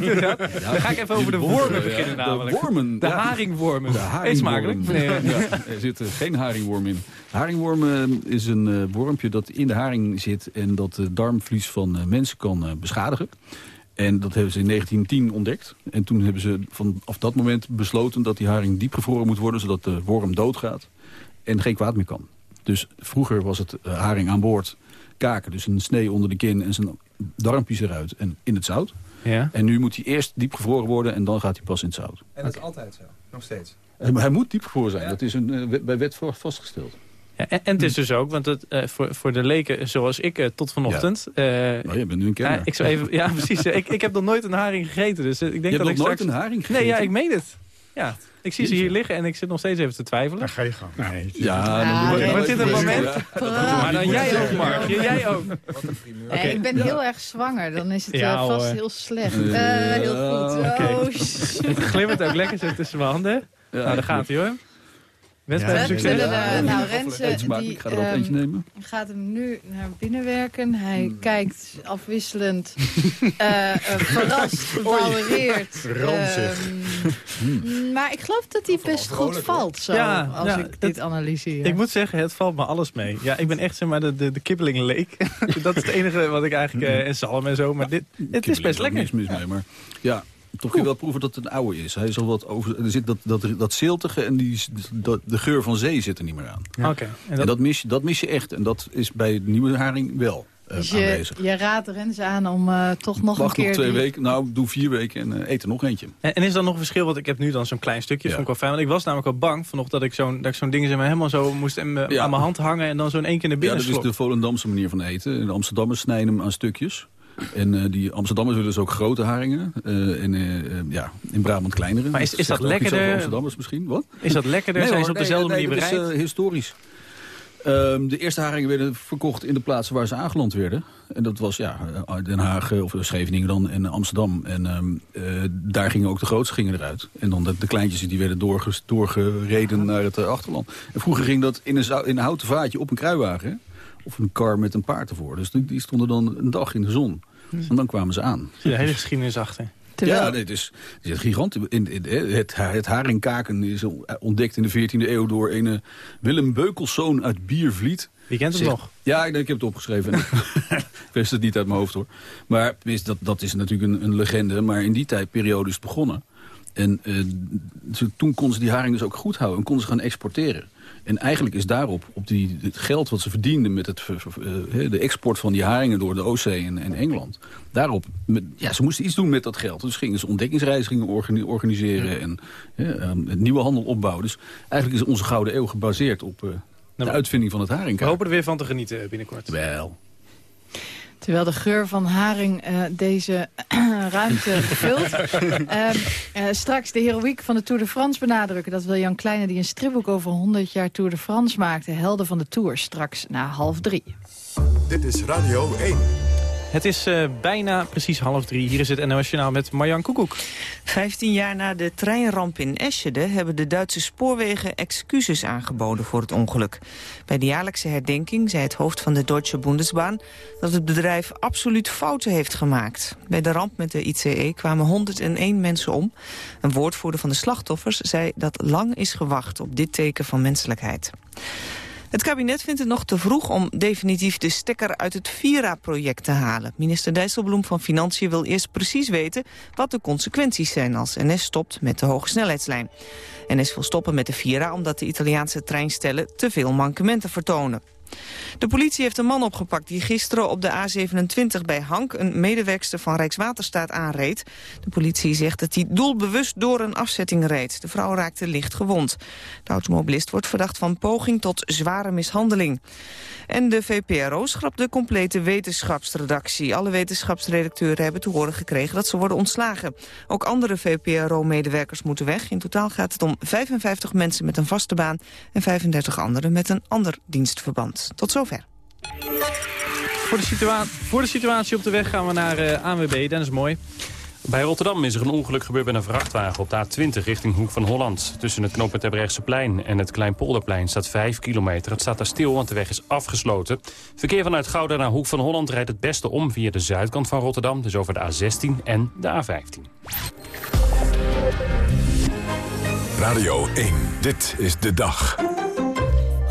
Dan ga ik even over de wormen Ja, beginnen de namelijk. wormen, De haringwormen. De Eet smakelijk. haringworm. Nee. Ja, er zit geen haringworm in. Haringworm is een wormpje dat in de haring zit... en dat het darmvlies van eh, mensen kan eh, beschadigen. En dat hebben ze in 1910 ontdekt. En toen hebben ze vanaf dat moment besloten dat die haring diepgevroren moet worden... zodat de worm doodgaat en geen kwaad meer kan. Dus vroeger was het eh, haring aan boord kaken. Dus een snee onder de kin en zijn darmpjes eruit en in het zout. Ja. En nu moet hij eerst diepgevroren worden en dan gaat hij pas in het zout. En dat is altijd zo. Nog steeds. Maar hij moet diepgevroren zijn. Dat is een, wet- bij wet voor- vastgesteld. Ja, en, en het is dus ook, want het, eh, voor, voor de leken zoals ik eh, tot vanochtend... eh, Nou, je bent nu een kenner. ja, ik zou even, ja, (laughs) precies. ik, ik heb nog nooit een haring gegeten. Dus ik denk Je hebt nog ik nooit straks... een haring Nee, ja, gegeten? ik meen het. Ja, ik zie ze hier liggen en ik zit nog steeds even te twijfelen. Daar ga je gang. Nee, Ja, dan nee, Wordt dit een moment? Maar dan jij ook, Mark. Jij ook. Nee, ik ben heel erg zwanger. Dan is het Ja, vast heel slecht. Heel goed. oké. Oh, shit. Het glimmert ook lekker zo tussen mijn handen. Ja, nou, daar gaat hij hoor. Wedstrijd Ja, succes. Ja, nou, die Ik ga er ehm, eentje nemen. gaat hem nu naar binnen werken. Hij kijkt afwisselend, (laughs) eh, eh, verrast. Ranzig. Ehm, maar ik geloof dat hij best goed valt, zo, Ja, als ja, ik dit analyseer. Ik moet zeggen, het valt me alles mee. Ja, ik ben echt zeg maar de, de, de kibbeling leek. (laughs) dat is het enige wat ik eigenlijk... eh, en zalm en zo, maar dit, het is best lekker. Niks mis mee, maar ja, toch kun je wel proeven dat het een oude is. Hij is al wat over, er zit dat, dat, dat ziltige en die, dat, de geur van zee zit er niet meer aan. Oké. En En dat, dat, mis, je- dat mis je echt. En dat is bij de nieuwe haring wel eh, Dus je, aanwezig. je raadt Renze aan om eh, toch nog Wacht een keer... nog twee die- weken. Nou, doe vier weken en eh, eet er nog eentje. en, en is er nog een verschil? Want ik heb nu dan zo'n klein stukje. Ja. Vond ik wel fijn. Want ik was namelijk wel bang vanochtend dat ik zo'n dat ik zo'n ding zeg maar, helemaal zo moest in mijn- Ja. aan mijn hand hangen. En dan zo in één keer naar Ja, binnen dat is de Volendamse manier van eten. De Amsterdammers snijden hem aan stukjes. En eh, die Amsterdammers willen dus ook grote haringen. en eh, eh, ja, in Brabant kleinere. Maar is- is dat over lekkerder? Amsterdammers misschien? Wat? Is dat lekkerder? Zijn hoor, ze op nee, dezelfde nee, manier dat bereid? is eh, historisch. Ehm, de eerste haringen werden verkocht in de plaatsen waar ze aangeland werden. En dat was ja, Den Haag of Scheveningen dan en Amsterdam. En ehm, eh, daar gingen ook de grootste gingen eruit. En dan de, de kleintjes die werden doorges- doorgereden naar het achterland. En vroeger ging dat in een, in een houten vaatje op een kruiwagen. hè. Of een kar met een paard ervoor. Dus die, die stonden dan een dag in de zon. En dan kwamen ze aan. De hele geschiedenis achter. Terwijl- Ja, nee, het is, het is gigant. In, in, het, het haringkaken is ontdekt in de 14e eeuw door een eh, Willem Beukelszoon uit Biervliet. Wie kent het nog? Ja, ik, ik heb het opgeschreven. (laughs) ik wist het niet uit mijn hoofd hoor. Maar dat, dat is natuurlijk een, een legende. Maar in die tijdperiode is het begonnen. En eh, ze- toen konden ze die haring dus ook goed houden en konden ze gaan exporteren. En eigenlijk is daarop, op die, het geld wat ze verdienden met het, eh, de export van die haringen door de Oostzee en, en Engeland. Daarop, met, ja, ze moesten iets doen met dat geld. Dus gingen ze ontdekkingsreizigingen organi- organiseren en eh, ehm, een nieuwe handel opbouwen. Dus eigenlijk is onze Gouden Eeuw gebaseerd op eh, de Nou, uitvinding van het We haringkaak. hopen er weer van te genieten eh, binnenkort. Wel. Terwijl de geur van haring eh, deze (clears throat) ruimte vult. (laughs) Ehm, eh, straks de heroïek van de Tour de France benadrukken. Dat wil Jan Kleine die een stripboek over 100 jaar Tour de France maakte. Helden van de Tour. Straks na half drie. Dit is Radio 1. Het is eh, bijna precies half drie. Hier is het NOS met Marjan Koekoek. Vijftien jaar na de treinramp in Eschede hebben de Duitse spoorwegen excuses aangeboden voor het ongeluk. Bij de jaarlijkse herdenking zei het hoofd van de Deutsche Bundesbahn dat het bedrijf absoluut fouten heeft gemaakt. Bij de ramp met de ICE kwamen 101 mensen om. Een woordvoerder van de slachtoffers zei dat lang is gewacht op dit teken van menselijkheid. Het kabinet vindt het nog te vroeg om definitief de stekker uit het Vira-project te halen. Minister Dijsselbloem van Financiën wil eerst precies weten wat de consequenties zijn als NS stopt met de hoge snelheidslijn. NS wil stoppen met de Vira omdat de Italiaanse treinstellen te veel mankementen vertonen. De politie heeft een man opgepakt die gisteren op de A27 bij Hank... een medewerkster van Rijkswaterstaat aanreed. De politie zegt dat hij doelbewust door een afzetting reed. De vrouw raakte licht gewond. De automobilist wordt verdacht van poging tot zware mishandeling. En de VPRO schrapt de complete wetenschapsredactie. Alle wetenschapsredacteuren hebben te horen gekregen dat ze worden ontslagen. Ook andere VPRO-medewerkers moeten weg. In totaal gaat het om 55 mensen met een vaste baan... en 35 anderen met een ander dienstverband. Tot zover. Voor de, voor de situatie op de weg gaan we naar uh, ANWB. Dennis Mooi. Bij Rotterdam is er een ongeluk gebeurd met een vrachtwagen op de A20 richting Hoek van Holland. Tussen het knooppunt plein en het Kleinpolderplein staat 5 kilometer. Het staat daar stil, want de weg is afgesloten. Verkeer vanuit Gouda naar Hoek van Holland rijdt het beste om via de zuidkant van Rotterdam. Dus over de A16 en de A15. Radio 1, dit is de dag.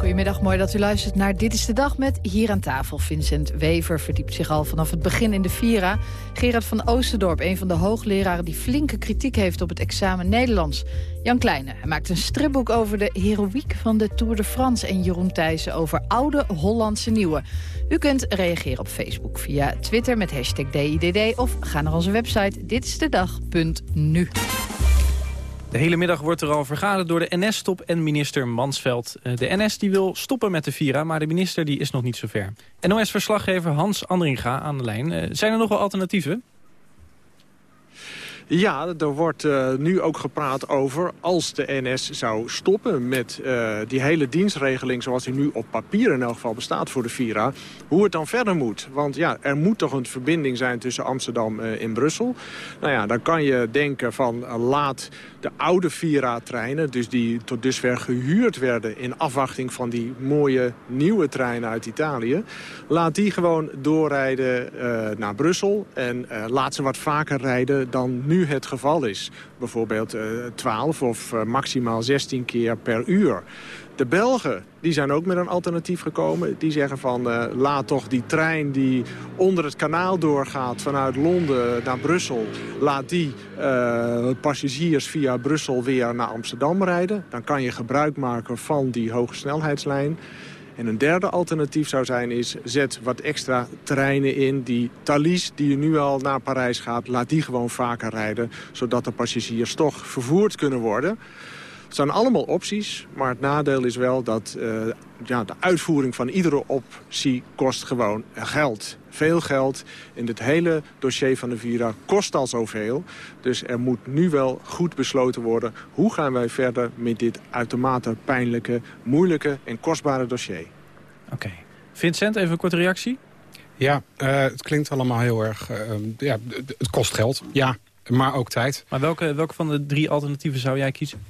Goedemiddag, mooi dat u luistert naar Dit is de Dag met hier aan tafel. Vincent Wever verdiept zich al vanaf het begin in de Vira. Gerard van Oosterdorp, een van de hoogleraren die flinke kritiek heeft op het examen Nederlands. Jan Kleine, hij maakt een stripboek over de heroïek van de Tour de France. En Jeroen Thijssen over oude Hollandse nieuwe. U kunt reageren op Facebook via Twitter met hashtag DIDD... of ga naar onze website ditstedag.nu. De hele middag wordt er al vergaderd door de NS-top en minister Mansveld. Eh, de NS die wil stoppen met de Vira, maar de minister die is nog niet zo ver. NOS-verslaggever Hans Andringa aan de lijn. Eh, zijn er nog wel alternatieven? Ja, er wordt uh, nu ook gepraat over als de NS zou stoppen met die hele dienstregeling zoals die nu op papier in elk geval bestaat voor de Vira, hoe het dan verder moet. Want ja, er moet toch een verbinding zijn tussen Amsterdam en Brussel. Nou ja, dan kan je denken van laat de oude Vira-treinen, dus die tot dusver gehuurd werden in afwachting van die mooie nieuwe treinen uit Italië, laat die gewoon doorrijden naar Brussel en laat ze wat vaker rijden dan nu het geval is. Bijvoorbeeld uh, 12 of uh, maximaal 16 keer per uur. De Belgen die zijn ook met een alternatief gekomen. Die zeggen van uh, laat toch die trein die onder het kanaal doorgaat... vanuit Londen naar Brussel... laat die uh, passagiers via Brussel weer naar Amsterdam rijden. Dan kan je gebruik maken van die hoge snelheidslijn. En een derde alternatief zou zijn is zet wat extra treinen in. Die Thalys die nu al naar Parijs gaat, laat die gewoon vaker rijden. Zodat de passagiers toch vervoerd kunnen worden. Het zijn allemaal opties, maar het nadeel is wel dat uh, ja, de uitvoering van iedere optie kost gewoon geld. Veel geld. In het hele dossier van de Vira kost al zoveel. Dus er moet nu wel goed besloten worden... hoe gaan wij verder met dit uitermate pijnlijke, moeilijke en kostbare dossier. Oké. Okay. Vincent, even een korte reactie. Ja, uh, het klinkt allemaal heel erg... Uh, ja, het kost geld, ja, maar ook tijd. Maar welke, welke van de drie alternatieven zou jij kiezen?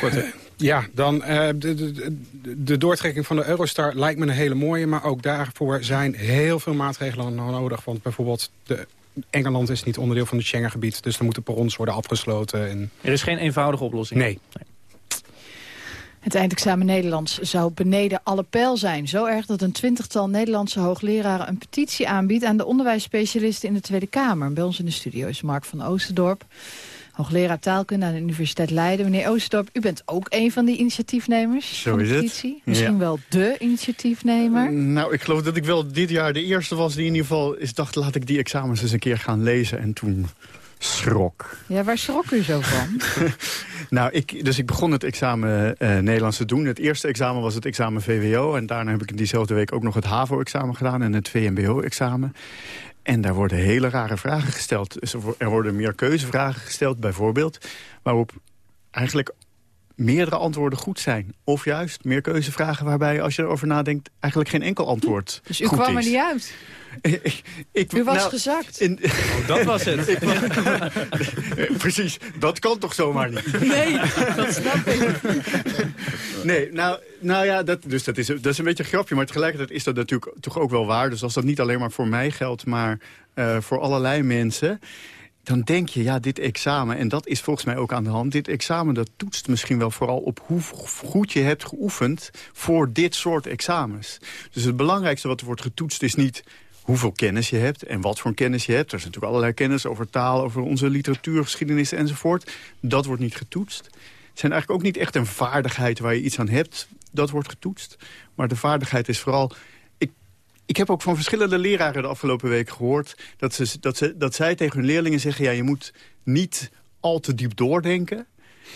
Korte. Uh, ja, dan uh, de, de, de, doortrekking van de Eurostar lijkt me een hele mooie... maar ook daarvoor zijn heel veel maatregelen nodig. Want bijvoorbeeld de Engeland is niet onderdeel van het Schengengebied... dus er moeten perrons worden afgesloten. En... Er is geen eenvoudige oplossing? Nee. nee. Het eindexamen Nederlands zou beneden alle pijl zijn. Zo erg dat een twintigtal Nederlandse hoogleraren een petitie aanbiedt... aan de onderwijsspecialisten in de Tweede Kamer. Bij ons in de studio is Mark van Oosterdorp hoogleraar taalkunde aan de Universiteit Leiden. Meneer Oosterdorp, u bent ook een van die initiatiefnemers Zo van de is petitie. het. Misschien ja. wel de initiatiefnemer. Nou, ik geloof dat ik wel dit jaar de eerste was die in ieder geval is dacht... laat ik die examens eens een keer gaan lezen. En toen schrok. Ja, waar schrok u zo van? (laughs) nou, ik, dus ik begon het examen uh, Nederlands te doen. Het eerste examen was het examen VWO. En daarna heb ik in diezelfde week ook nog het HAVO-examen gedaan... en het VMBO-examen. En daar worden hele rare vragen gesteld. Dus er worden meer keuzevragen gesteld, bijvoorbeeld... waarop eigenlijk meerdere antwoorden goed zijn. Of juist meer keuzevragen waarbij, als je erover nadenkt... eigenlijk geen enkel antwoord Dus u goed kwam is. er niet uit? (laughs) ik, ik, u was nou, gezakt? In, oh, dat was het. (laughs) ik, (laughs) precies, dat kan toch zomaar niet? Nee, dat snap ik. Nee, nou, nou ja, dat, dus dat, is, dat is een beetje een grapje. Maar tegelijkertijd is dat natuurlijk toch ook wel waar. Dus als dat niet alleen maar voor mij geldt, maar uh, voor allerlei mensen dan denk je, ja, dit examen, en dat is volgens mij ook aan de hand... dit examen dat toetst misschien wel vooral op hoe goed je hebt geoefend... voor dit soort examens. Dus het belangrijkste wat er wordt getoetst is niet hoeveel kennis je hebt en wat voor kennis je hebt. Er is natuurlijk allerlei kennis over taal, over onze literatuur, geschiedenis enzovoort. Dat wordt niet getoetst. Het zijn eigenlijk ook niet echt een vaardigheid waar je iets aan hebt. Dat wordt getoetst. Maar de vaardigheid is vooral ik heb ook van verschillende leraren de afgelopen week gehoord... Dat, ze, dat, ze, dat zij tegen hun leerlingen zeggen... ja, je moet niet al te diep doordenken.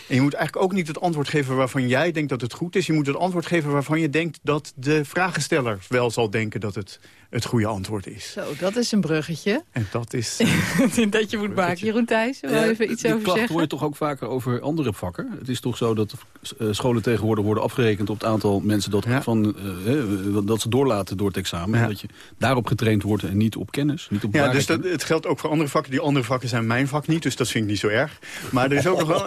En je moet eigenlijk ook niet het antwoord geven waarvan jij denkt dat het goed is. Je moet het antwoord geven waarvan je denkt dat de vragensteller wel zal denken dat het het goede antwoord is. Zo, dat is een bruggetje. En dat is... (laughs) dat je moet maken. Jeroen Thijs, wil je even iets over klachten zeggen? hoor je toch ook vaker over andere vakken. Het is toch zo dat eh, scholen tegenwoordig worden afgerekend op het aantal mensen dat, van, eh, hè, dat ze doorlaten door het examen. En dat je daarop getraind wordt en niet op kennis. Niet op Ja, dus dat, het geldt ook voor andere vakken. Die andere vakken zijn mijn vak niet, dus dat vind ik niet zo erg. Maar er is ook nog wel... (laughs)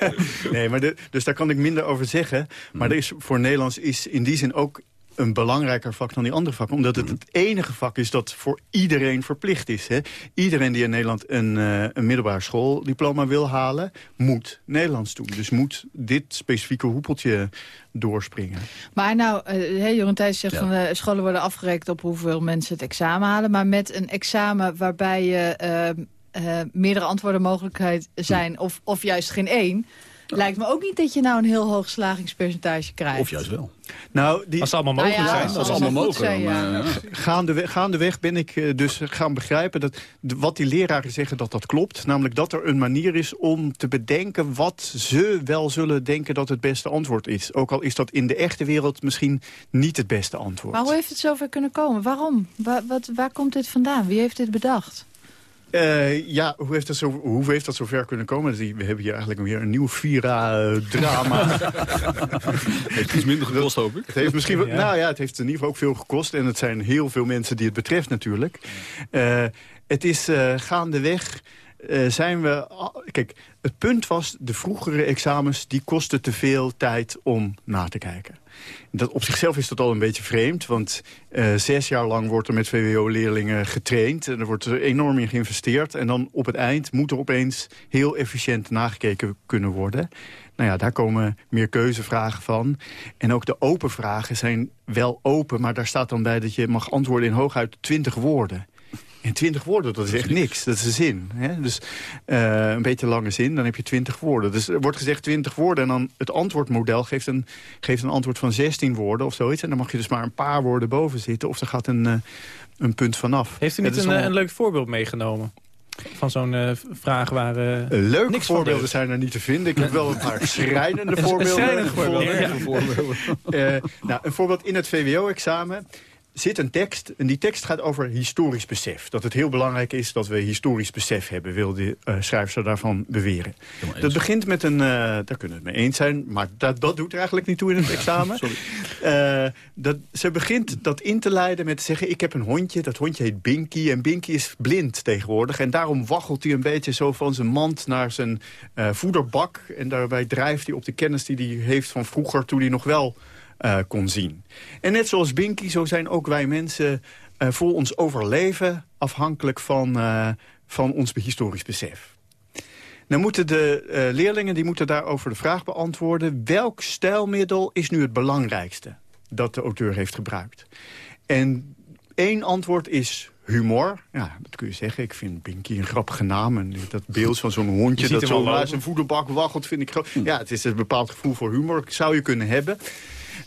(laughs) nee, maar de, dus daar kan ik minder over zeggen. Maar er is, voor Nederlands is in die zin ook een belangrijker vak dan die andere vakken. Omdat het het enige vak is dat voor iedereen verplicht is. Hè? Iedereen die in Nederland een, eh, een middelbaar schooldiploma wil halen... moet Nederlands doen. Dus moet dit specifieke hoepeltje doorspringen. Maar nou, eh hey, Jeroen Thijs zegt Ja. van de scholen worden afgerekend op hoeveel mensen het examen halen. Maar met een examen waarbij je eh, eh, meerdere antwoorden mogelijkheid zijn of, of juist geen één. Lijkt me ook niet dat je nou een heel hoog slagingspercentage krijgt. Of juist wel. Nou, die... Als het allemaal mogelijk Nou ja, zijn, als het allemaal goed zijn, ja. Gaandeweg, gaandeweg ben ik eh, dus gaan begrijpen dat wat die leraren zeggen dat dat klopt. Namelijk dat er een manier is om te bedenken wat ze wel zullen denken dat het beste antwoord is. Ook al is dat in de echte wereld misschien niet het beste antwoord. Maar hoe heeft het zover kunnen komen? Waarom? Waar, wat, waar komt dit vandaan? Wie heeft dit bedacht? Eh, ja, hoe heeft, dat zo, hoe heeft dat zover kunnen komen? Die- We hebben hier eigenlijk weer een nieuw Vira-drama. (laughs) heeft iets minder gekost, hoop ik. Het heeft misschien, Ja. Nou ja, het heeft in ieder geval ook veel gekost. En het zijn heel veel mensen die het betreft natuurlijk. Eh, het is eh, gaandeweg... eh, zijn we... Kijk, het punt was, de vroegere examens... die kosten te veel tijd om na te kijken. Dat, op zichzelf is dat al een beetje vreemd. Want eh, zes jaar lang wordt er met VWO-leerlingen getraind. En er wordt enorm in geïnvesteerd. En dan op het eind moet er opeens heel efficiënt nagekeken kunnen worden. Nou ja, daar komen meer keuzevragen van. En ook de open vragen zijn wel open. Maar daar staat dan bij dat je mag antwoorden in hooguit 20 woorden. En 20 woorden, dat is echt niks. Dat is een zin. Hè? Dus eh, een beetje lange zin, dan heb je 20 woorden. Dus er wordt gezegd 20 woorden en dan het antwoordmodel geeft een, geeft een antwoord van 16 woorden of zoiets. En dan mag je dus maar een paar woorden boven zitten of er gaat een, eh, een punt vanaf. Heeft u niet een, eh, een leuk voorbeeld meegenomen? Van zo'n eh, vraag waar... eh, Leuke niks voorbeelden zijn er niet te vinden. Ik heb wel een paar (laughs) schrijnende voorbeelden. schrijnende nou, een voorbeeld in het VWO-examen zit een tekst. En die tekst gaat over historisch besef. Dat het heel belangrijk is dat we historisch besef hebben, wil de eh, schrijfster daarvan beweren. Dat begint met een, eh, daar kunnen we het mee eens zijn, maar dat, dat doet er eigenlijk niet toe in het examen. Eh, dat, ze begint dat in te leiden met te zeggen, ik heb een hondje, dat hondje heet Binky. En Binky is blind tegenwoordig. En daarom waggelt hij een beetje zo van zijn mand naar zijn voederbak. En daarbij drijft hij op de kennis die hij heeft van vroeger, toen hij nog wel kon zien. En net zoals Binky, zo zijn ook wij mensen eh, voor ons overleven afhankelijk van, eh, van ons historisch besef. Dan moeten de eh, leerlingen die moeten daarover de vraag beantwoorden... welk stijlmiddel is nu het belangrijkste dat de auteur heeft gebruikt? En één antwoord is humor. Ja, dat kun je zeggen. Ik vind Binky een grappige naam. En dat beeld van zo'n Je hondje dat zo naar zijn voederbak waggelt... vind ik grappig. Ja, het is een bepaald gevoel voor humor. Zou je kunnen hebben.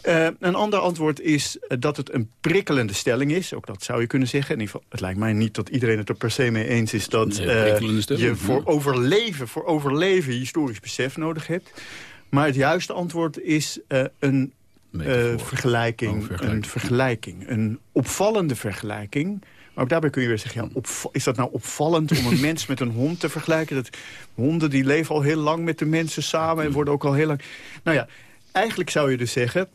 Eh, een ander antwoord is eh, dat het een prikkelende stelling is. Ook dat zou je kunnen zeggen. In ieder geval, het lijkt mij niet dat iedereen het er per se mee eens is... dat stelling, je voor overleven, voor overleven historisch besef nodig hebt. Maar het juiste antwoord is een eh, vergelijking, een vergelijking. Een opvallende vergelijking. Maar ook daarbij kun je weer zeggen, ja, is dat nou opvallend om een (laughs) mens met een hond te vergelijken? Dat honden die leven al heel lang met de mensen samen en worden ook al heel lang... Nou ja, eigenlijk zou je dus zeggen,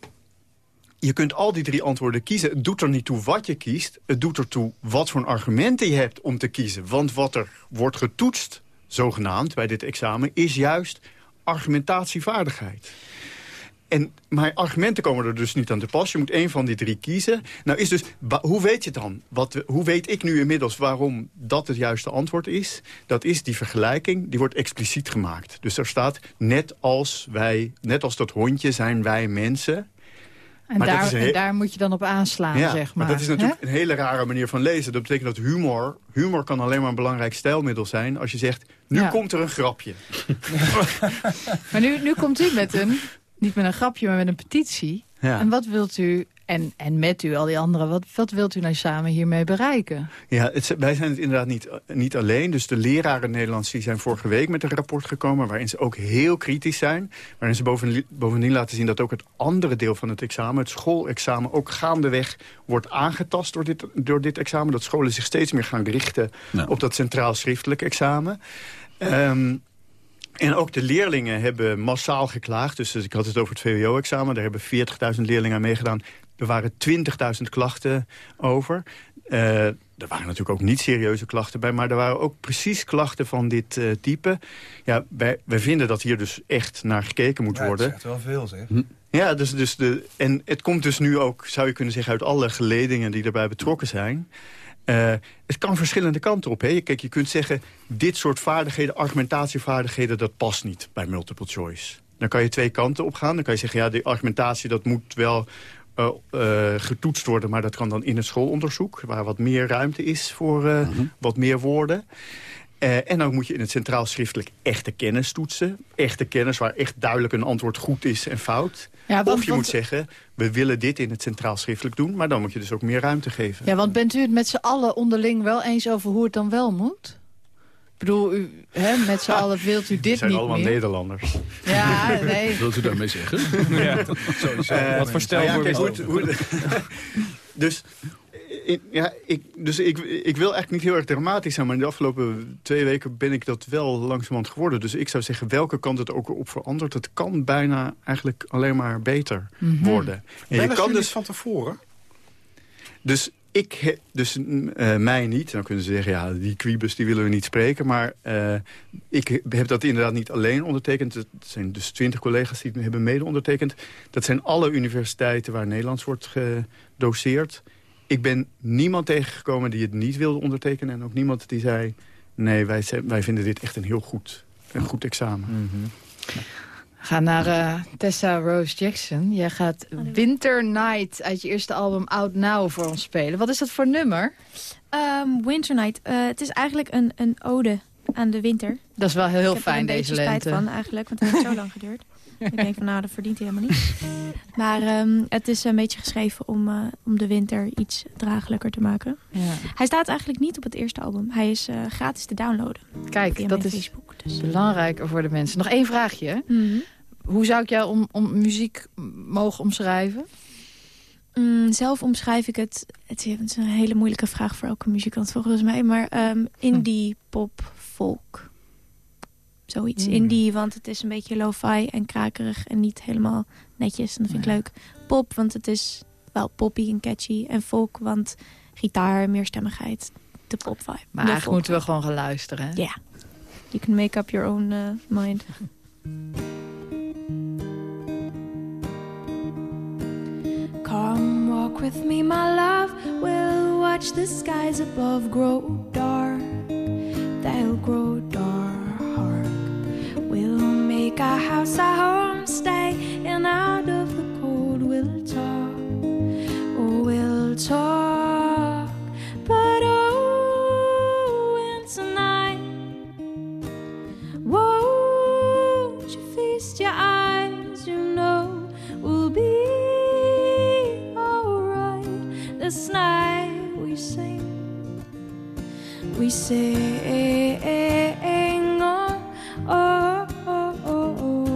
je kunt al die drie antwoorden kiezen. Het doet er niet toe wat je kiest. Het doet er toe wat voor argumenten je hebt om te kiezen. Want wat er wordt getoetst, zogenaamd, bij dit examen... is juist argumentatievaardigheid. En, maar argumenten komen er dus niet aan te pas. Je moet één van die drie kiezen. Nou is dus, hoe weet je dan? Wat, hoe weet ik nu inmiddels waarom dat het juiste antwoord is? Dat is die vergelijking, die wordt expliciet gemaakt. Dus er staat, net als wij, net als dat hondje zijn wij mensen... En, Maar daar, en daar moet je dan op aanslaan, ja, zeg maar. dat is natuurlijk een hele rare manier van lezen. Dat betekent dat humor... Humor kan alleen maar een belangrijk stijlmiddel zijn... als je zegt, nu Ja. komt er een grapje. (laughs) Maar nu, nu komt u met een, niet met een grapje, maar met een petitie. Ja. En wat wilt u En, en met u, al die anderen, wat, wat wilt u nou samen hiermee bereiken? Ja, het, wij zijn het inderdaad niet, niet alleen. Dus de leraren Nederlands die zijn vorige week met een rapport gekomen... waarin ze ook heel kritisch zijn. Waarin ze bovendien, bovendien laten zien dat ook het andere deel van het examen... het schoolexamen ook gaandeweg wordt aangetast door dit, door dit examen. Dat scholen zich steeds meer gaan richten op dat centraal schriftelijk examen. Ehm, en ook de leerlingen hebben massaal geklaagd. Dus ik had het over het VWO-examen. Daar hebben 40.000 leerlingen aan meegedaan. Er waren 20.000 klachten over. Uh, er waren natuurlijk ook niet serieuze klachten bij... maar er waren ook precies klachten van dit uh, type. Ja, wij, wij vinden dat hier dus echt naar gekeken moet ja, worden. Dat is echt wel veel, zeg. Hm. Ja, dus, dus de, en het komt dus nu ook, zou je kunnen zeggen... uit alle geledingen die erbij betrokken zijn... Uh, het kan verschillende kanten op. Hè? Kijk, je kunt zeggen, dit soort vaardigheden, argumentatievaardigheden... dat past niet bij multiple choice. Dan kan je twee kanten op gaan. Dan kan je zeggen, ja, die argumentatie dat moet wel uh, uh, getoetst worden... maar dat kan dan in het schoolonderzoek... waar wat meer ruimte is voor uh, mm -hmm. wat meer woorden. Uh, en dan moet je in het centraal schriftelijk echte kennis toetsen. Echte kennis waar echt duidelijk een antwoord goed is en fout. Ja, want, of je want, moet zeggen, we willen dit in het centraal schriftelijk doen... maar dan moet je dus ook meer ruimte geven. Ja, want bent u het met z'n allen onderling wel eens over hoe het dan wel moet? Ik bedoel, u, hè, met z'n allen wilt u dit niet zijn allemaal Nederlanders. Ja, nee. Wilt u daarmee zeggen? ja, (laughs) sowieso. Uh, Wat voor stel nou ja, hoe, (laughs) Dus ik, ja, ik, dus ik, ik wil eigenlijk niet heel erg dramatisch zijn... maar in de afgelopen twee weken ben ik dat wel langzamerhand geworden. Dus ik zou zeggen, welke kant het ook op verandert... het kan bijna eigenlijk alleen maar beter mm -hmm. worden. En je kan dus van tevoren? Dus ik, dus uh, mij niet. Dan kunnen ze zeggen, ja, die quibus die willen we niet spreken. Maar uh, ik heb dat inderdaad niet alleen ondertekend. Het zijn dus twintig collega's die het hebben mede ondertekend. Dat zijn alle universiteiten waar Nederlands wordt gedoseerd. Ik ben niemand tegengekomen die het niet wilde ondertekenen. En ook niemand die zei, nee, wij, wij vinden dit echt een heel goed, een goed examen. Mm -hmm. We gaan naar uh, Tessa Rose Jackson. Jij gaat Winter Night uit je eerste album Out Now voor ons spelen. Wat is dat voor nummer? Um, Winter Night. Uh, het is eigenlijk een, een ode aan de winter. Dat is wel heel, heel fijn deze lente. Ik heb er spijt van eigenlijk, want het heeft zo lang geduurd. (laughs) ik denk van nou, dat verdient hij helemaal niet. Maar um, het is een beetje geschreven om, uh, om de winter iets draaglijker te maken. Ja. Hij staat eigenlijk niet op het eerste album. Hij is uh, gratis te downloaden. Kijk, dat is Facebook, dus. belangrijker voor de mensen. Nog één vraagje. Mm -hmm. Hoe zou ik jou om, om muziek mogen omschrijven? Mm, zelf omschrijf ik het... Het is een hele moeilijke vraag voor elke muzikant volgens mij. Maar um, indie, pop, folk zoiets. Mm. Indie, want het is een beetje lo-fi en krakerig en niet helemaal netjes. En dat vind ik ja. leuk. Pop, want het is wel poppy en catchy. En folk, want gitaar, meerstemmigheid. De pop vibe. Maar de eigenlijk moeten we gewoon gaan luisteren. Ja. Yeah. You can make up your own uh, mind. (laughs) with me, my love. We'll watch the skies above grow dark. They'll grow dark. We'll make our house our homestay, and out of the cold we'll talk. Oh, we'll talk, we sing. Oh, oh, oh, oh,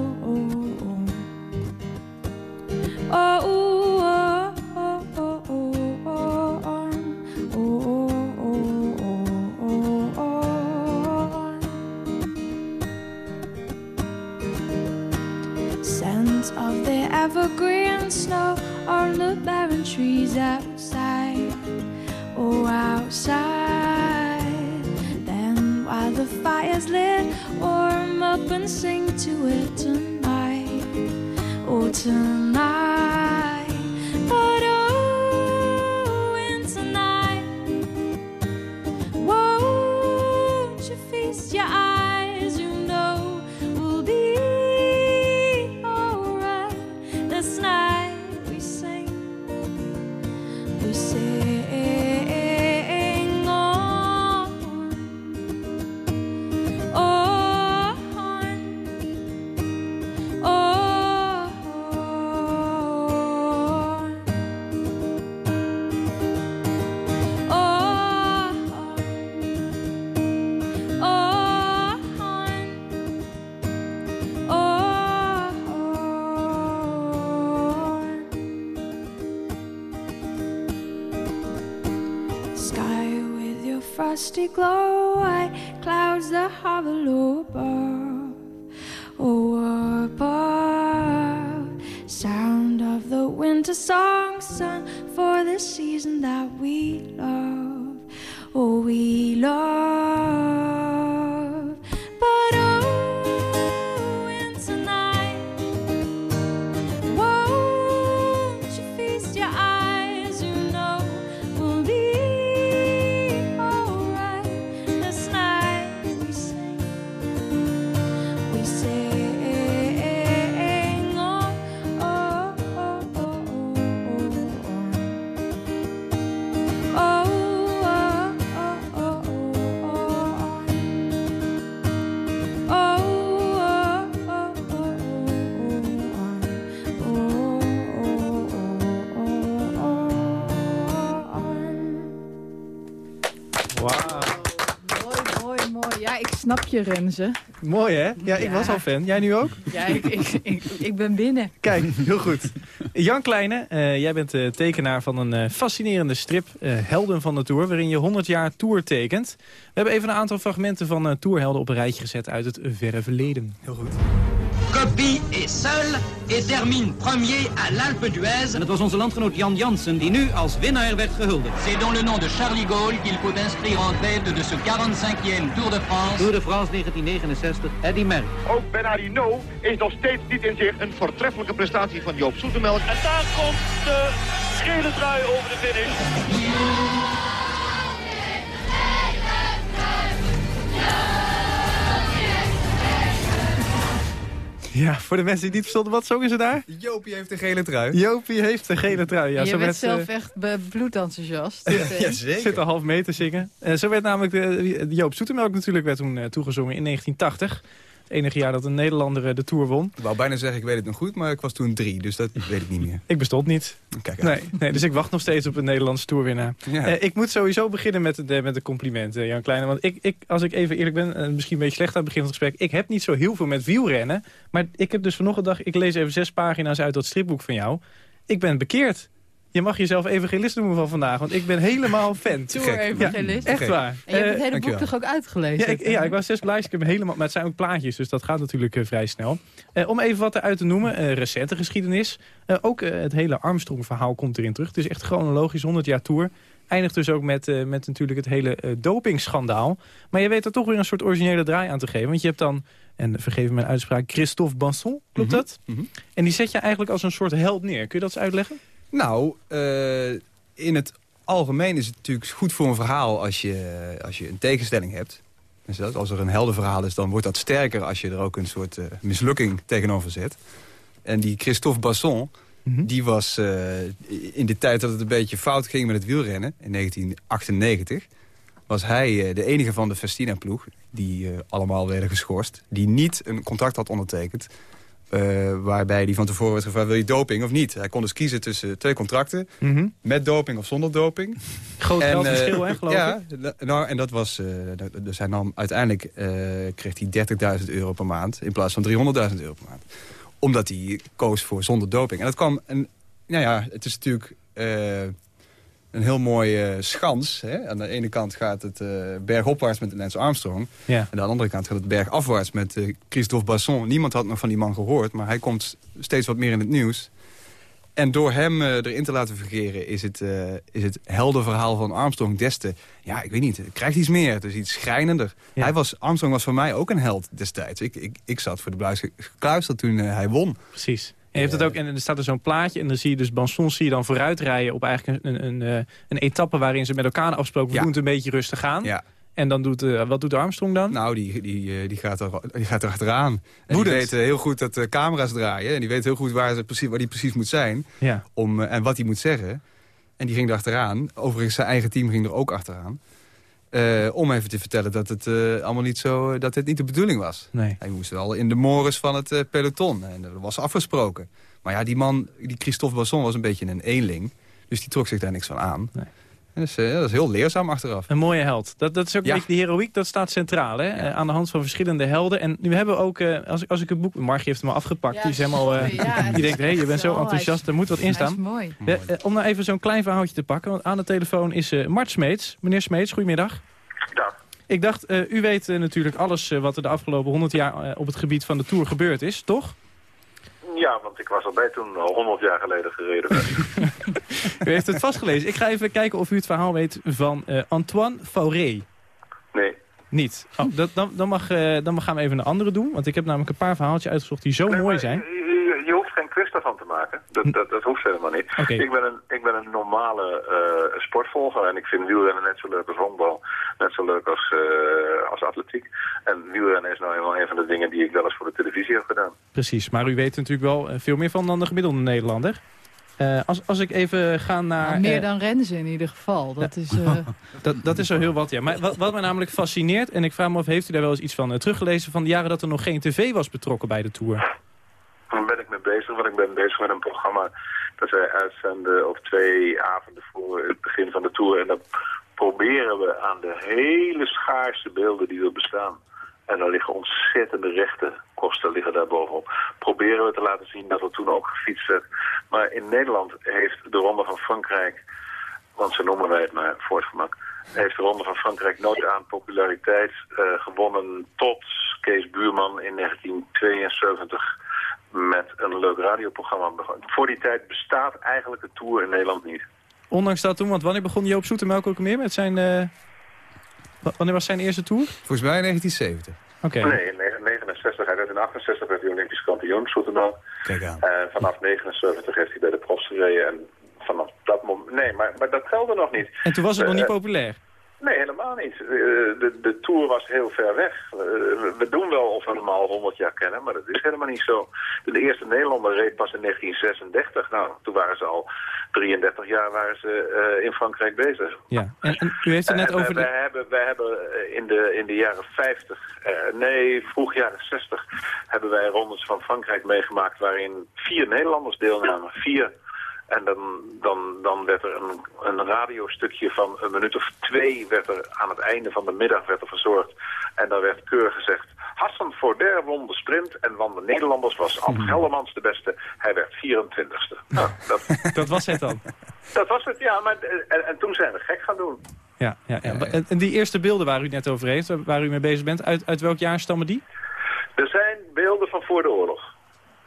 oh, oh, oh. Scent of the evergreen snow or the barren trees. I fire's lit, warm up and sing to it tonight. Oh, tonight. But oh, and tonight. Won't you feast your eyes? Misty glow, white clouds that hover Mooi, hè? Ja, ik Ja. was al fan. Jij nu ook? Ja, ik, ik, ik, ik ben binnen. Kijk, heel goed. Jan Kleine, eh, jij bent eh, tekenaar van een eh, fascinerende strip, eh, Helden van de Tour, waarin je 100 jaar Tour tekent. We hebben even een aantal fragmenten van eh, Tourhelden op een rijtje gezet uit het verre verleden. Heel goed. Copy est seul et termine premier à l'Alpe d'Huez. En het was onze landgenoot Jan Jansen die nu als winnaar werd gehuldigd. C'est dans le nom de Charlie Gaulle qu'il faut inscrire en tête de ce 45e Tour de France. Tour de France 1969, Eddy Merckx. Ook Bernardino is nog steeds niet in zich. Een voortreffelijke prestatie van Joop Zoetemelk. En daar komt de gele trui over de finish. Ja, voor de mensen die niet verstonden, wat zongen ze daar? Jopie heeft een gele trui. Jopie heeft een gele trui. Ja, je zo bent werd, zelf eh, echt be- bloedenthousiast. Ja, (laughs) Zit een half mee te zingen. Eh, zo werd namelijk de, Joop Zoetemelk natuurlijk werd toen eh, toegezongen in 1980. Het enige jaar dat een Nederlander eh, de Tour won. Ik wou bijna zeggen, ik weet het nog goed, maar ik was toen drie, dus dat weet ik niet meer. Ik bestond niet. Kijk. Nee, nee, dus ik wacht nog steeds op een Nederlandse toerwinnaar. Ja. Eh, ik moet sowieso beginnen met de, met de complimenten, Jan Kleine. Want ik, ik, als ik even eerlijk ben, eh, misschien een beetje slecht aan het begin van het gesprek... ik heb niet zo heel veel met wielrennen. Maar ik heb dus vanochtend dag, ik lees even zes pagina's uit dat stripboek van jou. Ik ben bekeerd. Je mag jezelf evangelist noemen van vandaag, want ik ben helemaal fan. Tour-evangelist. Ja, echt waar. En je hebt het Eh, hele boek toch ook uitgelezen? Ja, ik, ja, ik was zes blaadjes. Ik heb helemaal, maar het zijn ook plaatjes, dus dat gaat natuurlijk eh, vrij snel. Eh, om even wat eruit te noemen, eh, recente geschiedenis. Eh, ook het hele Armstrong-verhaal komt erin terug. Het is echt chronologisch 100 jaar tour. Eindigt dus ook met, eh, met natuurlijk het hele dopingschandaal. Maar je weet er toch weer een soort originele draai aan te geven. Want je hebt dan, en vergeef mijn uitspraak, Christophe Banson, klopt Mhm, dat? En die zet je eigenlijk als een soort held neer. Kun je dat eens uitleggen? Nou, eh, in het algemeen is het natuurlijk goed voor een verhaal als je, als je een tegenstelling hebt. Dus dat, als er een helder verhaal is, dan wordt dat sterker als je er ook een soort eh, mislukking tegenover zet. En die Christophe Basson, die was eh, in de tijd dat het een beetje fout ging met het wielrennen, in 1998, was hij de enige van de Festina-ploeg, die allemaal werden geschorst, die niet een contract had ondertekend eh, waarbij hij van tevoren werd gevraagd, wil je doping of niet? Hij kon dus kiezen tussen twee contracten, met doping of zonder doping. Groot En, geldverschil, eh, hè, geloof ja, ik? nou, en dat was, eh, dus hij nam, uiteindelijk kreeg hij 30.000 euro per maand in plaats van 300.000 euro per maand. Omdat hij koos voor zonder doping. En dat kwam, en, nou ja, het is natuurlijk een heel mooi eh, schans. Hè? Aan de ene kant gaat het eh, bergopwaarts met Lance Armstrong. Ja. En aan de andere kant gaat het bergafwaarts met eh, Christophe Basson. Niemand had nog van die man gehoord, maar hij komt steeds wat meer in het nieuws. En door hem erin te laten fungeren is het, is het helder verhaal van Armstrong des te... Ja, ik weet niet, het krijgt iets meer. Het is iets schrijnender. Hij was, Armstrong was voor mij ook een held destijds. Ik, ik, ik zat voor de buis ge- gekluisterd toen hij won. Precies. En je hebt het ook, en er staat er zo'n plaatje en dan zie je dus Banson zie je dan vooruitrijden op eigenlijk een, een, een, eh, een etappe waarin ze met elkaar afgesproken, we doen het een beetje rustig aan. Ja. En dan doet, eh, wat doet Armstrong dan? Nou, die, die, eh, die, gaat, er, die gaat er achteraan. En die weet heel goed dat de camera's draaien. En die weet heel goed waar, ze precies, waar die precies moet zijn. Ja. Om, en wat hij moet zeggen. En die ging er achteraan. Overigens, zijn eigen team ging er ook achteraan. Eh, om even te vertellen dat het eh, allemaal niet zo, dat het niet de bedoeling was. Nee. Hij moest wel in de mores van het eh, peloton. En dat was afgesproken. Maar ja, die man, die Christophe Basson, was een beetje een eenling. Dus die trok zich daar niks van aan. En dus, dat is heel leerzaam achteraf. Een mooie held. Dat, dat is ook Ja. een beetje die heroïek, dat staat centraal. Hè? Eh, aan de hand van verschillende helden. En nu hebben we ook, eh, als, ik, als ik het boek... Margie heeft hem al afgepakt. Ja, die is helemaal, eh, die is denkt, hé, je bent zo enthousiast. Er moet wat in staan. is mooi. Om nou even zo'n klein verhaaltje te pakken. Want aan de telefoon is eh Mart Smeets. Meneer Smeets, goedemiddag. Ik dacht, eh, u weet natuurlijk alles wat er de afgelopen 100 jaar op het gebied van de Tour gebeurd is, toch? Ja, want ik was erbij toen al 100 jaar geleden gereden. (laughs) U heeft het vastgelezen. Ik ga even kijken of u het verhaal weet van eh, Antoine Fauré. Nee. Niet? Oh, dat, dan, dan, mag, eh, dan gaan we even een andere doen. Want ik heb namelijk een paar verhaaltjes uitgezocht die zo mooi zijn. Quiz daarvan te maken. Dat, dat, dat hoeft helemaal niet. Ik, ben een, ik ben een normale eh, sportvolger en ik vind wielrennen net zo leuk als honkbal. Net zo leuk als, eh, als atletiek. En wielrennen is nou eenmaal een van de dingen die ik wel eens voor de televisie heb gedaan. Precies, maar u weet er natuurlijk wel eh, veel meer van dan de gemiddelde Nederlander. Eh, als, als ik even ga naar... Nou, meer dan Renze in ieder geval. Dat is... eh, (laughs) Dat, dat is zo heel wat, ja. Maar wat, wat mij namelijk fascineert, en ik vraag me af, heeft u daar wel eens iets van teruggelezen... van de jaren dat er nog geen tv was betrokken bij de Tour? Daar ben ik mee bezig, want ik ben bezig met een programma dat wij uitzenden op twee avonden voor het begin van de Tour. En dan proberen we aan de hele schaarste beelden die er bestaan. En daar liggen ontzettende rechte kosten liggen daar bovenop. Proberen we te laten zien dat er toen ook gefietst werd. Maar in Nederland heeft de Ronde van Frankrijk, want zo noemen wij het maar voor heeft de Ronde van Frankrijk nooit aan populariteit eh, gewonnen tot Kees Buurman in 1972 met een leuk radioprogramma begon. Voor die tijd bestaat eigenlijk de Tour in Nederland niet. Ondanks dat toen, want wanneer begon Joop Zoetemelk ook meer met zijn... eh, wa- wanneer was zijn eerste Tour? Volgens mij 1970. Oké. Nee, in 69, hij werd in 68 werd hij Olympisch kampioen, Soetermelk. Kijk aan. En vanaf 79 heeft hij bij de profs gereden en vanaf dat moment... Nee, maar, maar dat telde nog niet. En toen was het nog Eh, niet populair. Nee, helemaal niet. Eh, de, de Tour was heel ver weg. Eh, we- we doen wel of we hem al 100 jaar kennen, maar dat is helemaal niet zo. De eerste Nederlander reed pas in 1936. Nou, toen waren ze al 33 jaar waren ze, eh, in Frankrijk bezig. Ja. En, en u heeft het net En over de... wij hebben, wij hebben in, de, in de jaren 50, eh, nee, vroeg jaren 60, hebben wij rondes van Frankrijk meegemaakt waarin vier Nederlanders deelnamen. Vier. En dan, dan, dan werd er een, een radiostukje van een minuut of twee werd er aan het einde van de middag werd er verzorgd. En dan werd keurig gezegd, Hassan Forder won de sprint en van de Nederlanders was Ad Geldermans de beste. Hij werd 24ste. (laughs) Nou, dat, Dat was het dan. dat was het, ja. Maar, en, en toen zijn we gek gaan doen. Ja, ja, ja. En, en die eerste beelden waar u net over heeft, waar u mee bezig bent, uit, uit welk jaar stammen die? Er zijn beelden van voor de oorlog.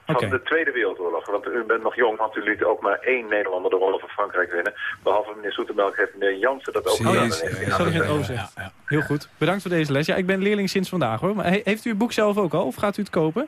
Van de Tweede Wereldoorlog. Want u bent nog jong, want u liet ook maar één Nederlander de Ronde van Frankrijk winnen. Behalve meneer Soetemelk heeft meneer Jansen dat ook gedaan. in Precies. 1998. Sorry, het O zegt. Heel goed. Bedankt voor deze les. Ja, ik ben leerling sinds vandaag hoor. Maar he- heeft u het boek zelf ook al of gaat u het kopen?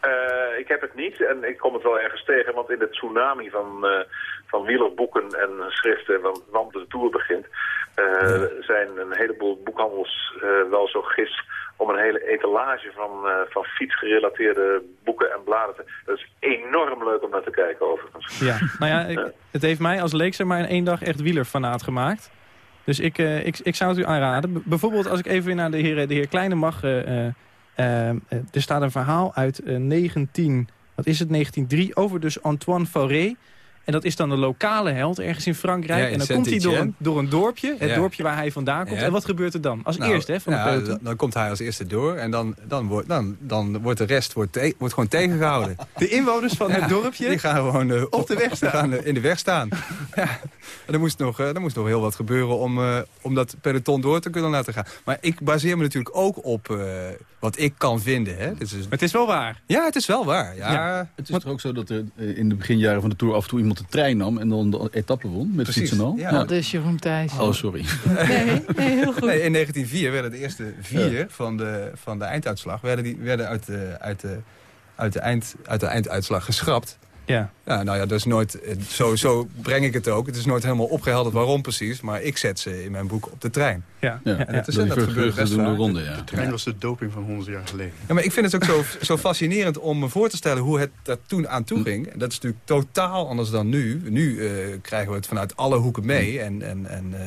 Eh, ik heb het niet en ik kom het wel ergens tegen, want in de tsunami van, eh, van wielerboeken en schriften, want, want de Tour begint, eh, zijn een heleboel boekhandels wel zo gis om een hele etalage van, van fietsgerelateerde boeken en bladen te... Dat is enorm leuk om naar te kijken overigens. Ja. Nou ja, ik- het heeft mij als leek zeg maar in één dag echt wielerfanaat gemaakt. Dus ik, ik, ik zou het u aanraden. B- bijvoorbeeld als ik even weer naar de heer, de heer Kleine mag. Eh, eh, eh, eh, er staat een verhaal uit eh, 19... Wat is het? 1903 over dus Antoine Fauré. En dat is dan de lokale held ergens in Frankrijk. Ja, in en dan komt hij door een, door een dorpje. Het Ja. dorpje waar hij vandaan komt. Ja. En wat gebeurt er dan? Als Nou, eerste hè, van de peloton. dan, dan komt hij als eerste door en dan, dan, wordt, dan, dan wordt de rest wordt, wordt gewoon tegengehouden. De inwoners van het dorpje Die gaan gewoon eh, op de weg staan. die gaan, eh, in de weg staan. Ja. En er moest, nog, eh, er moest nog heel wat gebeuren om, eh, om dat peloton door te kunnen laten gaan. Maar ik baseer me natuurlijk ook op eh, wat ik kan vinden. Hè. Is, het is wel waar. Ja, het is wel waar. Ja. Het is toch ook zo dat er in de beginjaren van de Tour af en toe iemand de trein nam... en dan de etappe won met Precies, fiets en al? ja. Dat is Jeroen Thijs. Oh, sorry. Nee, nee, heel (laughs) goed. Nee, in 1904 werden de eerste vier van, de, van de einduitslag werden, die, werden uit, de, uit, de, uit, de eind, uit de einduitslag geschrapt. Ja. Ja, nou ja, dat is nooit, zo, zo breng ik het ook. Het is nooit helemaal opgehelderd waarom precies, maar ik zet ze in mijn boek op de trein. Ja, Ja, En dat, is, dat dat die gebeurt best doen de vaak. ronde, ja. De trein was de doping van 100 jaar geleden. Ja, maar ik vind het ook zo, zo fascinerend om me voor te stellen hoe het er toen aan toe ging. En Dat is natuurlijk totaal anders dan nu. Nu eh, krijgen we het vanuit alle hoeken mee en, en, en eh,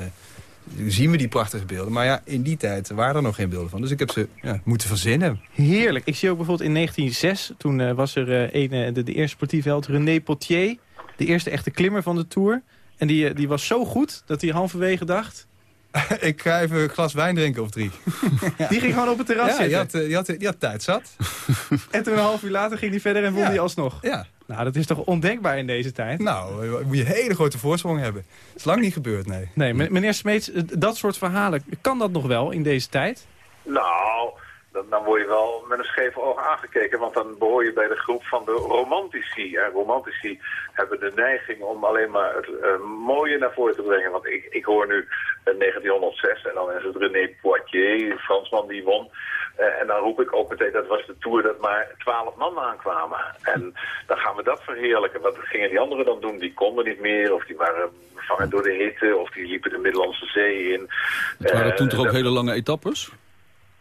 zien we die prachtige beelden. Maar ja, in die tijd waren er nog geen beelden van. Dus ik heb ze ja, moeten verzinnen. Heerlijk. Ik zie ook bijvoorbeeld in 1906, toen eh, was er eh, een, eh, de, de eerste sportieve held René Potier. De eerste echte klimmer van de Tour. En die, die was zo goed dat hij halverwege dacht... (laughs) ik ga even een glas wijn drinken of drie. (laughs) Die ging gewoon op het terras Ja, die zitten. had, die, had, die had tijd zat. (laughs) En toen een half uur later ging hij verder en won hij alsnog. Ja. Nou, dat is toch ondenkbaar in deze tijd? Nou, moet je een hele grote voorsprong hebben. Dat is lang niet gebeurd, nee. Nee, meneer Smeets, dat soort verhalen, kan dat nog wel in deze tijd? Nou, dan, dan word je wel met een scheef oog aangekeken, want dan behoor je bij de groep van de romantici. En romantici hebben de neiging om alleen maar het uh, mooie naar voren te brengen. Want ik, ik hoor nu uh, 1906 en dan is het René Poitier, een Fransman die won. Uh, en dan roep ik ook meteen, dat was de Tour dat maar twaalf man aankwamen. En dan gaan we dat verheerlijken. Wat gingen die anderen dan doen? Die konden niet meer, of die waren bevangen door de hitte, of die liepen de Middellandse Zee in. Het waren toen toch ook hele lange etappes?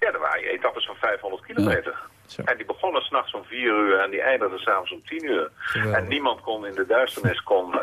Ja, er waren etappes van 500 kilometer. Ja. En die begonnen s'nachts om 4 uur en die eindigden s'avonds om 10 uur. Geweldig. En niemand kon in de duisternis kon, uh,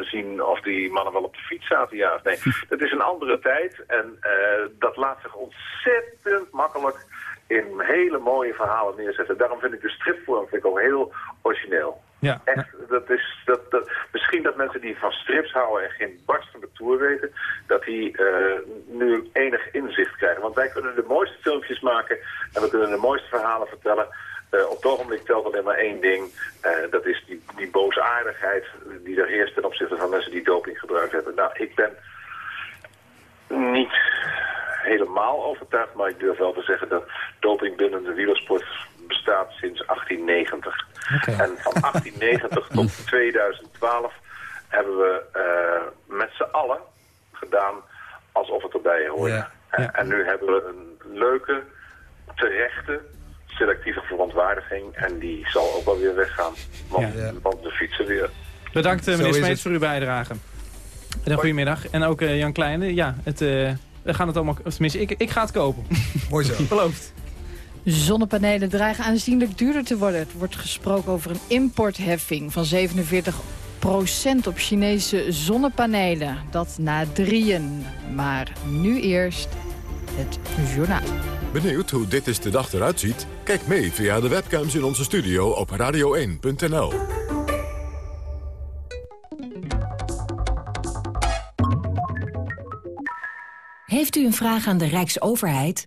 zien of die mannen wel op de fiets zaten, ja of nee. (laughs) Het is een andere tijd en uh, dat laat zich ontzettend makkelijk in hele mooie verhalen neerzetten. Daarom vind ik de stripvorm vind ik ook heel origineel. Ja. Echt, dat is, dat, dat, misschien dat mensen die van strips houden en geen barst van de tour weten, dat die uh, nu enig inzicht krijgen. Want wij kunnen de mooiste filmpjes maken en we kunnen de mooiste verhalen vertellen. Uh, op het ogenblik telt alleen maar één ding. Uh, dat is die, die boosaardigheid die er heerst ten opzichte van mensen die doping gebruikt hebben. Nou, ik ben niet helemaal overtuigd, maar ik durf wel te zeggen dat doping binnen de wielersport bestaat sinds 1890. Okay. En van 1890 (laughs) tot 2012 hebben we uh, met z'n allen gedaan alsof het erbij hoorde. Ja. En, en, nu hebben we een leuke, terechte, selectieve verontwaardiging. En die zal ook wel weer weggaan, want, ja. want de fietsen weer. Bedankt uh, meneer Smeets voor uw bijdrage. En goedemiddag. En ook uh, Jan Kleine. Ja, het, we gaan het allemaal... Tenminste, ik, ik ga het kopen. Mooi zo. (laughs) Beloofd. Zonnepanelen dreigen aanzienlijk duurder te worden. Het wordt gesproken over een importheffing van 47% op Chinese zonnepanelen. Dat na drieën. Maar nu eerst het journaal. Benieuwd hoe dit is de dag eruit ziet? Kijk mee via de webcams in onze studio op radio1.nl. Heeft u een vraag aan de Rijksoverheid?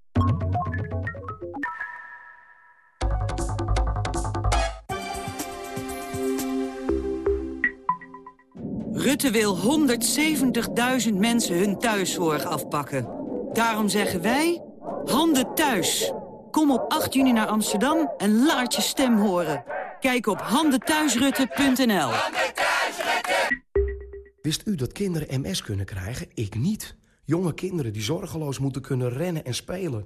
Rutte wil 170.000 mensen hun thuiszorg afpakken. Daarom zeggen wij, handen thuis. Kom op 8 juni naar Amsterdam en laat je stem horen. Kijk op handenthuisrutte.nl Wist u dat kinderen MS kunnen krijgen? Ik niet. Jonge kinderen die zorgeloos moeten kunnen rennen en spelen.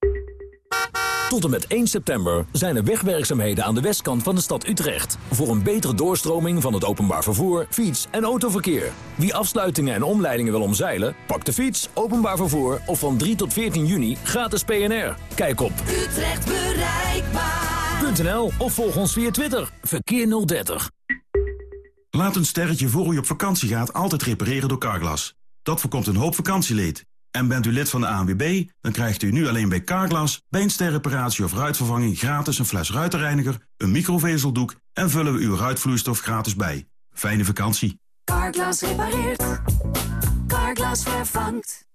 Tot en met 1 september zijn er wegwerkzaamheden aan de westkant van de stad Utrecht. Voor een betere doorstroming van het openbaar vervoer, fiets- en autoverkeer. Wie afsluitingen en omleidingen wil omzeilen, pak de fiets, openbaar vervoer of van 3 tot 14 juni gratis PNR. Kijk op Utrecht bereikbaar.nl of volg ons via Twitter. Verkeer 030. Laat een sterretje voor u op vakantie gaat altijd repareren door Carglass. Dat voorkomt een hoop vakantieleed. En bent u lid van de ANWB, dan krijgt u nu alleen bij Carglass... bij een sterreparatie of ruitvervanging gratis een fles ruitenreiniger... een microvezeldoek en vullen we uw ruitvloeistof gratis bij. Fijne vakantie. Carglass repareert. Carglass vervangt.